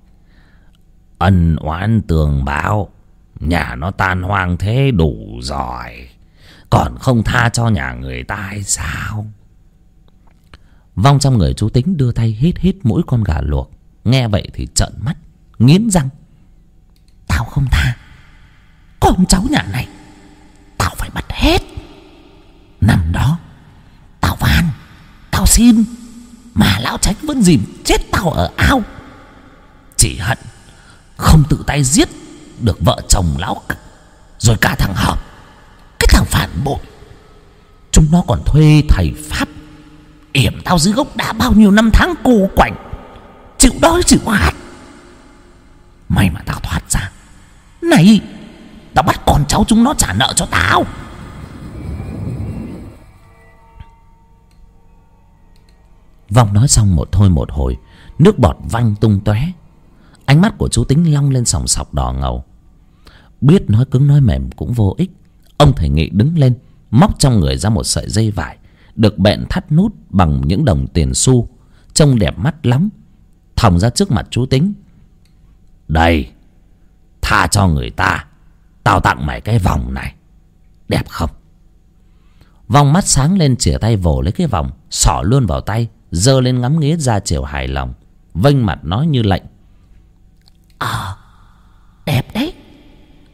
ân oán tường báo, nhà nó tan hoang thế đủ rồi. Còn không tha cho nhà người ta hay sao? Vong trong người chú tính đưa tay hít hít mũi con gà luộc. Nghe vậy thì trợn mắt, nghiến răng. Tao không tha con cháu nhà này, tao phải bắt hết. Năm đó, tao van, tao xin, mà lão tránh vẫn dìm chết tao ở ao. Chỉ hận không tự tay giết được vợ chồng lão rồi cả thằng hợp, cái thằng phản bội. Chúng nó còn thuê thầy pháp, yểm tao dưới gốc đã bao nhiêu năm tháng cô quạnh, chịu đói chịu khát may mà tao thoát ra, này tao bắt con cháu chúng nó trả nợ cho tao. Vong nói xong một thôi một hồi, nước bọt văng tung tóe. Ánh mắt của chú tính long lên sòng sọc đỏ ngầu. Biết nói cứng nói mềm cũng vô ích, ông thầy nghị đứng lên, móc trong người ra một sợi dây vải, được bện thắt nút bằng những đồng tiền xu, trông đẹp mắt lắm. Thòng ra trước mặt chú tính. Đây, tha cho người ta tao tặng mày cái vòng này. Đẹp không? Vòng mắt sáng lên chìa tay vồ lấy cái vòng xỏ luôn vào tay giơ lên ngắm nghía ra chiều hài lòng vênh mặt nói như lệnh ờ đẹp đấy.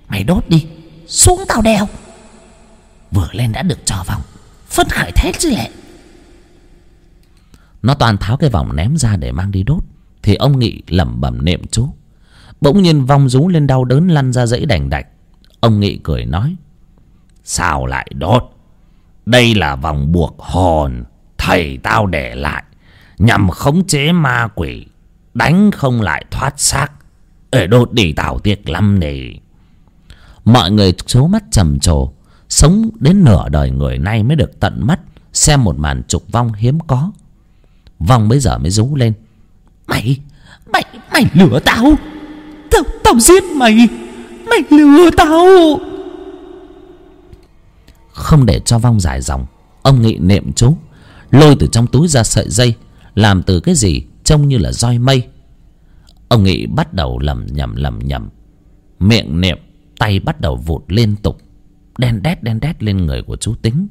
Mày đốt đi xuống tao đeo. Vừa lên đã được cho vòng phấn khởi thế chứ lệ nó toàn tháo cái vòng ném ra để mang đi đốt thì ông nghị lẩm bẩm niệm chú. Bỗng nhiên vong rú lên đau đớn lăn ra dãy đành đạch ông nghị cười nói, sao lại đốt? Đây là vòng buộc hồn, thầy tao để lại, nhằm khống chế ma quỷ, đánh không lại thoát xác. Ở đốt đi tào tiếc lắm nè. Mọi người số mắt trầm trồ, sống đến nửa đời người nay mới được tận mắt xem một màn trục vong hiếm có. Vong bây giờ mới rú lên, mày mày mày lừa tao! Tao tao giết mày! Mày lừa tao. Không để cho vong dài dòng, ông nghị niệm chú. Lôi từ trong túi ra sợi dây, làm từ cái gì trông như là roi mây. Ông nghị bắt đầu lầm nhầm lầm nhầm. Miệng niệm, tay bắt đầu vụt liên tục. Đen đét đen đét lên người của chú tính.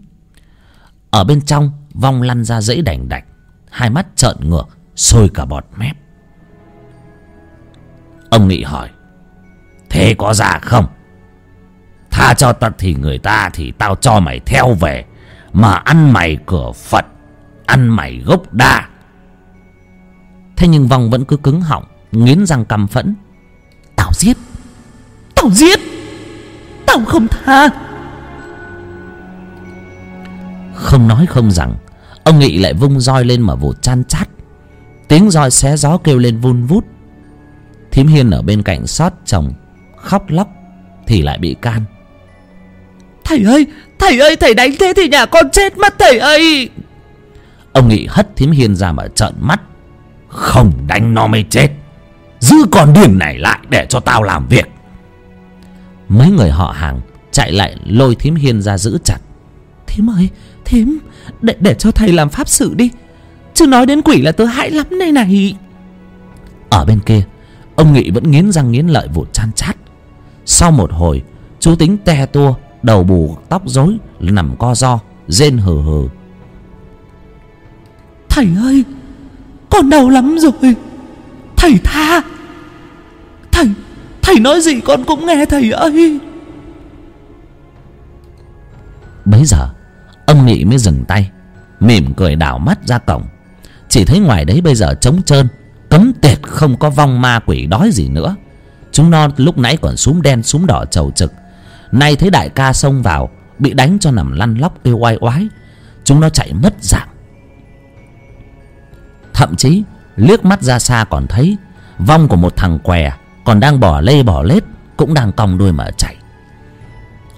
Ở bên trong, vong lăn ra dãy đành đạch. Hai mắt trợn ngược, sôi cả bọt mép. Ông nghị hỏi thế có ra không? Tha cho ta thì người ta thì tao cho mày theo về. Mà ăn mày cửa phật, ăn mày gốc đa. Thế nhưng vong vẫn cứ cứng họng, nghiến răng căm phẫn. Tao giết. Tao giết. Tao không tha. Không nói không rằng, ông nghị lại vung roi lên mà vụt chan chát. Tiếng roi xé gió kêu lên vun vút. Thím hiên ở bên cạnh xót chồng khóc lóc thì lại bị can. Thầy ơi thầy ơi thầy đánh thế thì nhà con chết mất thầy ơi. Ông nghị hất thím hiên ra mà trợn mắt. Không đánh nó mới chết. Giữ con điên này lại để cho tao làm việc. Mấy người họ hàng chạy lại lôi thím hiên ra giữ chặt. Thím ơi thím để để cho thầy làm pháp sự đi. Chứ nói đến quỷ là tớ hãi lắm đây này. Ở bên kia ông nghị vẫn nghiến răng nghiến lợi vụt chan chát sau một hồi chú tính te tua đầu bù tóc rối nằm co ro rên hừ hừ. Thầy ơi Con đau lắm rồi. Thầy tha. Thầy Thầy nói gì con cũng nghe thầy ơi. Bấy giờ Ông Nghị mới dừng tay Mỉm cười đảo mắt ra cổng. Chỉ thấy ngoài đấy bây giờ trống trơn Cấm tiệt không có vong ma quỷ đói gì nữa Chúng nó lúc nãy còn súm đen súm đỏ trầu trực. Nay thấy đại ca xông vào Bị đánh cho nằm lăn lóc kêu oai oái. Chúng nó chạy mất dạng. Thậm chí liếc mắt ra xa còn thấy Vong của một thằng què Còn đang bỏ lê bỏ lết Cũng đang cong đuôi mà chạy.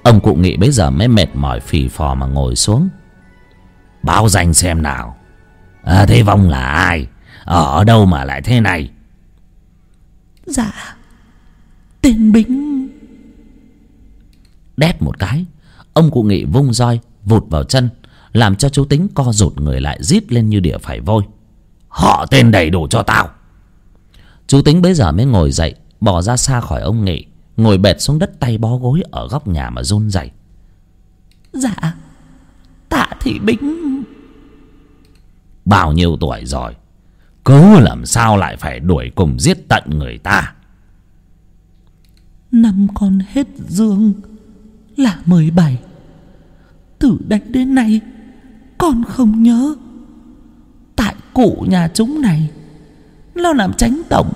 Ông cụ nghị bấy giờ mới mệt mỏi phì phò mà ngồi xuống. Báo danh xem nào. À, Thế Vong là ai? Ở đâu mà lại thế này? Dạ. Tên Bính. Đét một cái Ông cụ nghị vung roi Vụt vào chân Làm cho chú tính co rụt người lại rít lên như địa phải vôi. Họ tên đầy đủ cho tao. Chú tính bấy giờ mới ngồi dậy Bỏ ra xa khỏi ông nghị Ngồi bệt xuống đất tay bó gối Ở góc nhà mà run rẩy. Dạ Tạ thị Bính. Bao nhiêu tuổi rồi? Cứ làm sao lại phải đuổi cùng giết tận người ta Năm con hết dương, Là mười bảy. Từ đấy đến nay, Con không nhớ. Tại cụ nhà chúng này, Nó làm tránh tổng,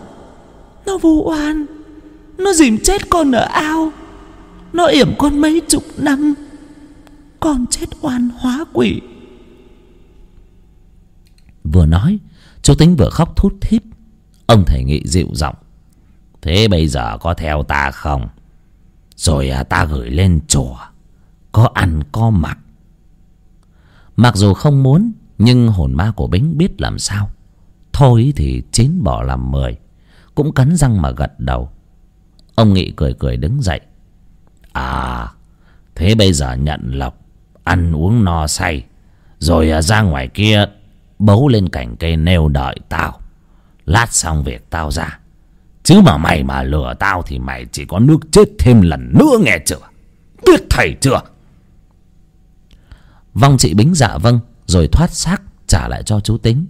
Nó vu oan, Nó dìm chết con ở ao, Nó yểm con mấy chục năm, Con chết oan hóa quỷ. Vừa nói Chú tính vừa khóc thút thít, Ông thầy nghị dịu giọng. Thế bây giờ có theo ta không? Rồi à, ta gửi lên chùa Có ăn có mặc. Mặc dù không muốn Nhưng hồn ma của Bính biết làm sao. Thôi thì chín bỏ làm mười Cũng cắn răng mà gật đầu. Ông Nghị cười cười đứng dậy. À Thế bây giờ nhận lộc Ăn uống no say Rồi à, ra ngoài kia Bấu lên cành cây nêu đợi tao. Lát xong việc tao ra. Chứ mà mày mà lừa tao Thì mày chỉ có nước chết thêm lần nữa nghe chưa? Biết thầy chưa? Vong chị Bính dạ vâng Rồi thoát xác trả lại cho chú Tính.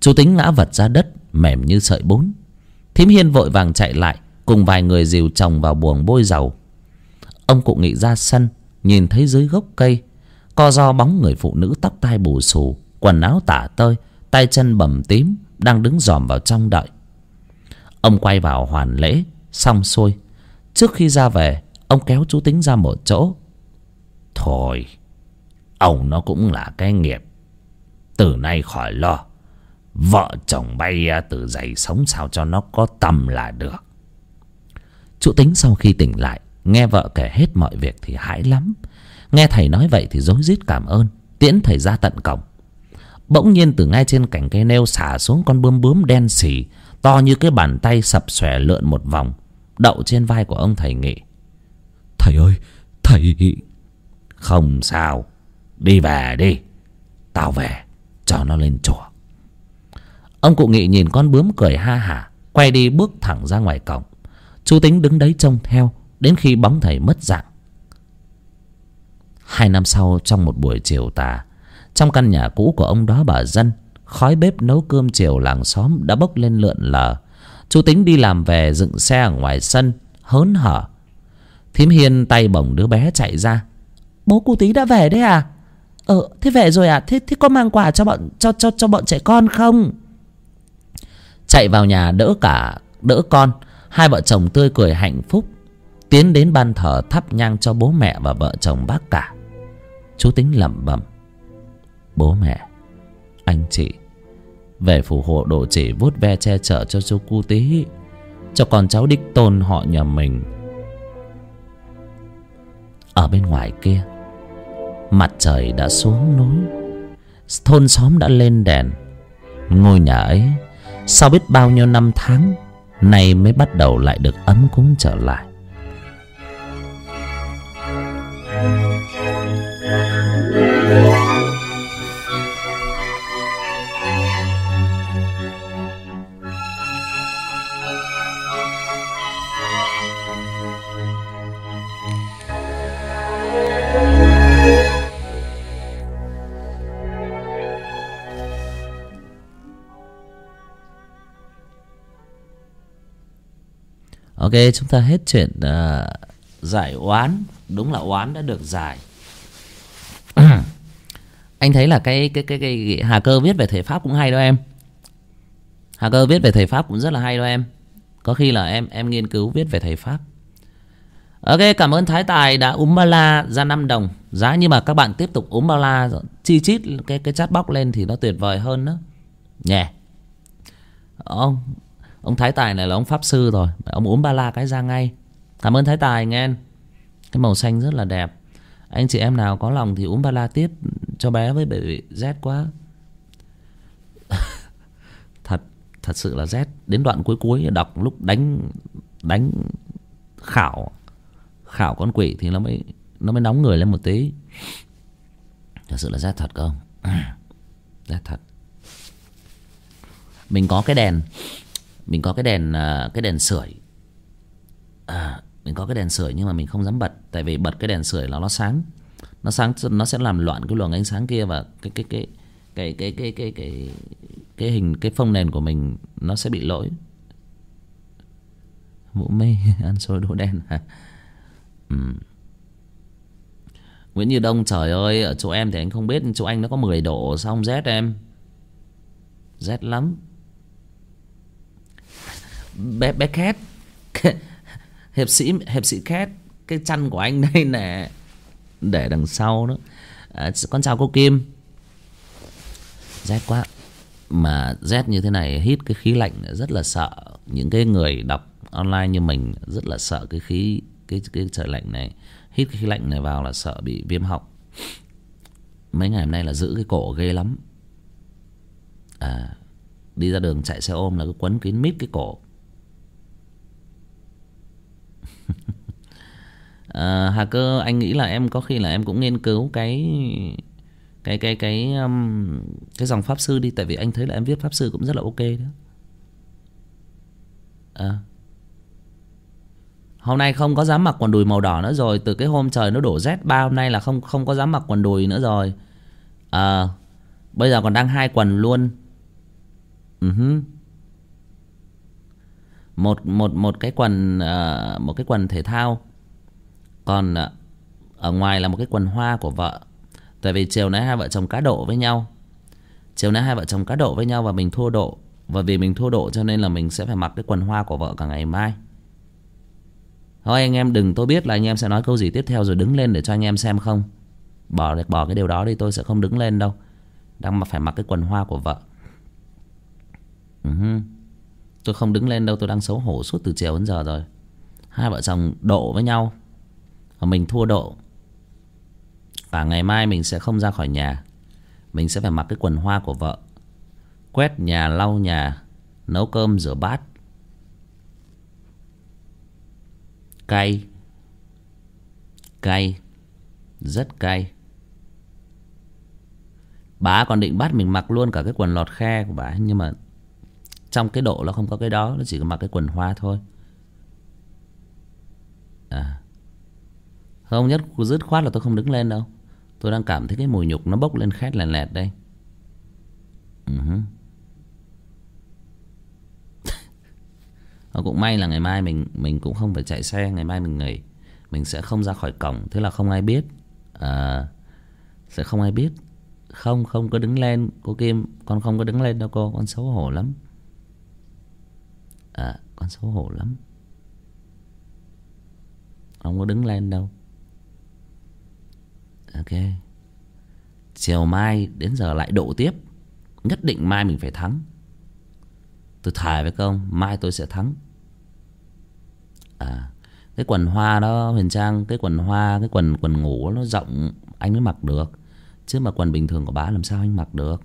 Chú Tính ngã vật ra đất, Mềm như sợi bún. Thím Hiên vội vàng chạy lại, Cùng vài người dìu chồng vào buồng bôi dầu. Ông cụ nghị ra sân, Nhìn thấy dưới gốc cây, Co do bóng người phụ nữ tóc tai bù xù, Quần áo tả tơi, Tay chân bầm tím, Đang đứng dòm vào trong đợi. Ông quay vào hoàn lễ, Xong xuôi. Trước khi ra về, Ông kéo chú Tính ra một chỗ. Thôi, Ông nó cũng là cái nghiệp. Từ nay khỏi lo, Vợ chồng bay à, từ giày sống sao cho nó có tâm là được. Chú Tính sau khi tỉnh lại, Nghe vợ kể hết mọi việc thì hãi lắm. Nghe thầy nói vậy thì rối rít cảm ơn. Tiễn thầy ra tận cổng. Bỗng nhiên từ ngay trên cành cây nêu xả xuống con bươm bướm đen xì To như cái bàn tay sập xòe lượn một vòng, Đậu trên vai của ông thầy nghị. Thầy ơi, Thầy Không sao, Đi về đi, Tao về, Cho nó lên chùa. Ông cụ nghị nhìn con bướm cười ha hả Quay đi bước thẳng ra ngoài cổng. Chú tính đứng đấy trông theo, Đến khi bóng thầy mất dạng. Hai năm sau, trong một buổi chiều tà, Trong căn nhà cũ của ông đó bà dân Khói bếp nấu cơm chiều làng xóm đã bốc lên lượn lờ. Chú tính đi làm về dựng xe ở ngoài sân Hớn hở. Thím Hiên tay bồng đứa bé chạy ra. Bố cụ tí đã về đấy à? Ờ thế về rồi à? Thế, thế có mang quà cho bọn cho, cho, cho bọn trẻ con không? Chạy vào nhà đỡ cả Đỡ con. Hai vợ chồng tươi cười hạnh phúc. Tiến đến ban thờ thắp nhang cho bố mẹ và vợ chồng bác cả. Chú tính lẩm bẩm. Bố mẹ Anh chị về phù hộ độ chỉ vuốt ve che chở cho chú cu tí, Cho con cháu đích tôn họ nhà mình. Ở bên ngoài kia, Mặt trời đã xuống núi, Thôn xóm đã lên đèn. Ngôi nhà ấy, Sau biết bao nhiêu năm tháng, Nay mới bắt đầu lại được ấm cúng trở lại. Ok chúng ta hết chuyện uh, giải oán. Đúng là oán đã được giải. Anh thấy là cái cái cái cái hà cơ viết về thể pháp cũng hay đó em. Hà cơ viết về thầy pháp cũng rất là hay đó em. Có khi là em em nghiên cứu viết về thầy pháp. Ok cảm ơn thái tài đã úm ba la ra 5 đồng. Giá nhưng mà các bạn tiếp tục úm ba la chi chít cái cái chat box lên thì nó tuyệt vời hơn đó nhè. Yeah. ông ông thái tài này là ông pháp sư rồi. Ông uống ba la cái ra ngay. Cảm ơn thái tài, nghe cái màu xanh rất là đẹp. Anh chị em nào có lòng thì uống ba la tiếp. Cho bé với bị rét quá. Thật thật sự là rét đến đoạn cuối cuối đọc lúc đánh đánh khảo khảo con quỷ thì nó mới nó mới nóng người lên một tí. Thật sự là rét thật không rét thật. Mình có cái đèn mình có cái đèn à, cái đèn sưởi. À, mình có cái đèn sưởi nhưng mà mình không dám bật tại vì bật cái đèn sưởi là nó sáng. Nó sáng nó sẽ làm loạn cái luồng ánh sáng kia và cái cái cái cái cái cái cái cái cái hình cái phông nền của mình nó sẽ bị lỗi. Mũ mê ăn xôi đỗ đen hả? Ừ. Nguyễn Như Đông trời ơi ở chỗ em thì anh không biết chỗ anh nó có 10 độ sao không rét em? Rét lắm bé bé khét. Hiệp sĩ hiệp sĩ khét cái chăn của anh đây nè. Để đằng sau đó. À, con chào cô kim. Rét quá. Mà rét như thế này hít cái khí lạnh rất là sợ. Những cái người đọc online như mình rất là sợ cái khí cái cái trời lạnh này. Hít cái khí lạnh này vào là sợ bị viêm họng. Mấy ngày hôm nay là giữ cái cổ ghê lắm. À đi ra đường chạy xe ôm là cứ quấn kín mít cái cổ. À, hà cơ anh nghĩ là em có khi là em cũng nghiên cứu cái cái cái cái um, cái dòng pháp sư đi tại vì anh thấy là em viết pháp sư cũng rất là ok đó à. hôm nay không có dám mặc quần đùi màu đỏ nữa rồi từ cái hôm trời nó đổ rét ba hôm nay là không không có dám mặc quần đùi nữa rồi à, bây giờ còn đang hai quần luôn uh-huh một một một cái quần uh, một cái quần thể thao. Còn uh, ở ngoài là một cái quần hoa của vợ. Tại vì chiều nay hai vợ chồng cá độ với nhau. Chiều nay hai vợ chồng cá độ với nhau và mình thua độ. Và vì mình thua độ cho nên là mình sẽ phải mặc cái quần hoa của vợ cả ngày mai. Thôi anh em đừng tôi biết là anh em sẽ nói câu gì tiếp theo rồi đứng lên để cho anh em xem không. Bỏ bỏ cái điều đó đi tôi sẽ không đứng lên đâu. Đang mà phải mặc cái quần hoa của vợ. Uh-huh tôi không đứng lên đâu, tôi đang xấu hổ suốt từ chiều đến giờ rồi. Hai vợ chồng độ với nhau và mình thua độ. Và ngày mai mình sẽ không ra khỏi nhà. Mình sẽ phải mặc cái quần hoa của vợ, quét nhà, lau nhà, nấu cơm, rửa bát, cay cay, rất cay. Bà còn định bắt mình mặc luôn cả cái quần lọt khe của bà nhưng mà trong cái độ nó không có cái đó nó chỉ có mặc cái quần hoa thôi. À. Không nhất dứt khoát là tôi không đứng lên đâu. Tôi đang cảm thấy cái mùi nhục nó bốc lên khét lẹt lẹt đây. Uh-huh. cũng may là ngày mai mình mình cũng không phải chạy xe ngày mai mình nghỉ. Mình sẽ không ra khỏi cổng thế là không ai biết. À, sẽ không ai biết. Không không có đứng lên cô kim con không có đứng lên đâu cô con xấu hổ lắm à con xấu hổ lắm. Không có đứng lên đâu. Ok. Chiều mai đến giờ lại độ tiếp. Nhất định mai mình phải thắng. Tôi thề với công mai tôi sẽ thắng. À cái quần hoa đó, huyền trang, cái quần hoa, cái quần quần ngủ nó rộng, anh mới mặc được. Chứ mà quần bình thường của bá làm sao anh mặc được?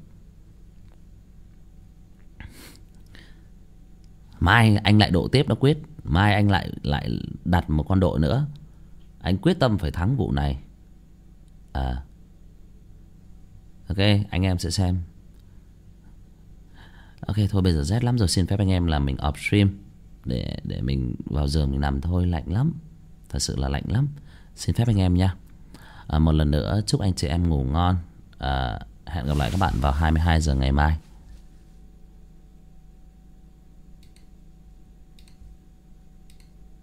Mai anh lại độ tiếp nó quyết. Mai anh lại lại đặt một con độ nữa. Anh quyết tâm phải thắng vụ này. À. Ok anh em sẽ xem. Ok thôi bây giờ rét lắm rồi. Xin phép anh em là mình off stream để để mình vào giường mình nằm thôi. Lạnh lắm. Thật sự là lạnh lắm. Xin phép anh em nha. À, một lần nữa chúc anh chị em ngủ ngon. À, hẹn gặp lại các bạn vào 22 giờ ngày mai.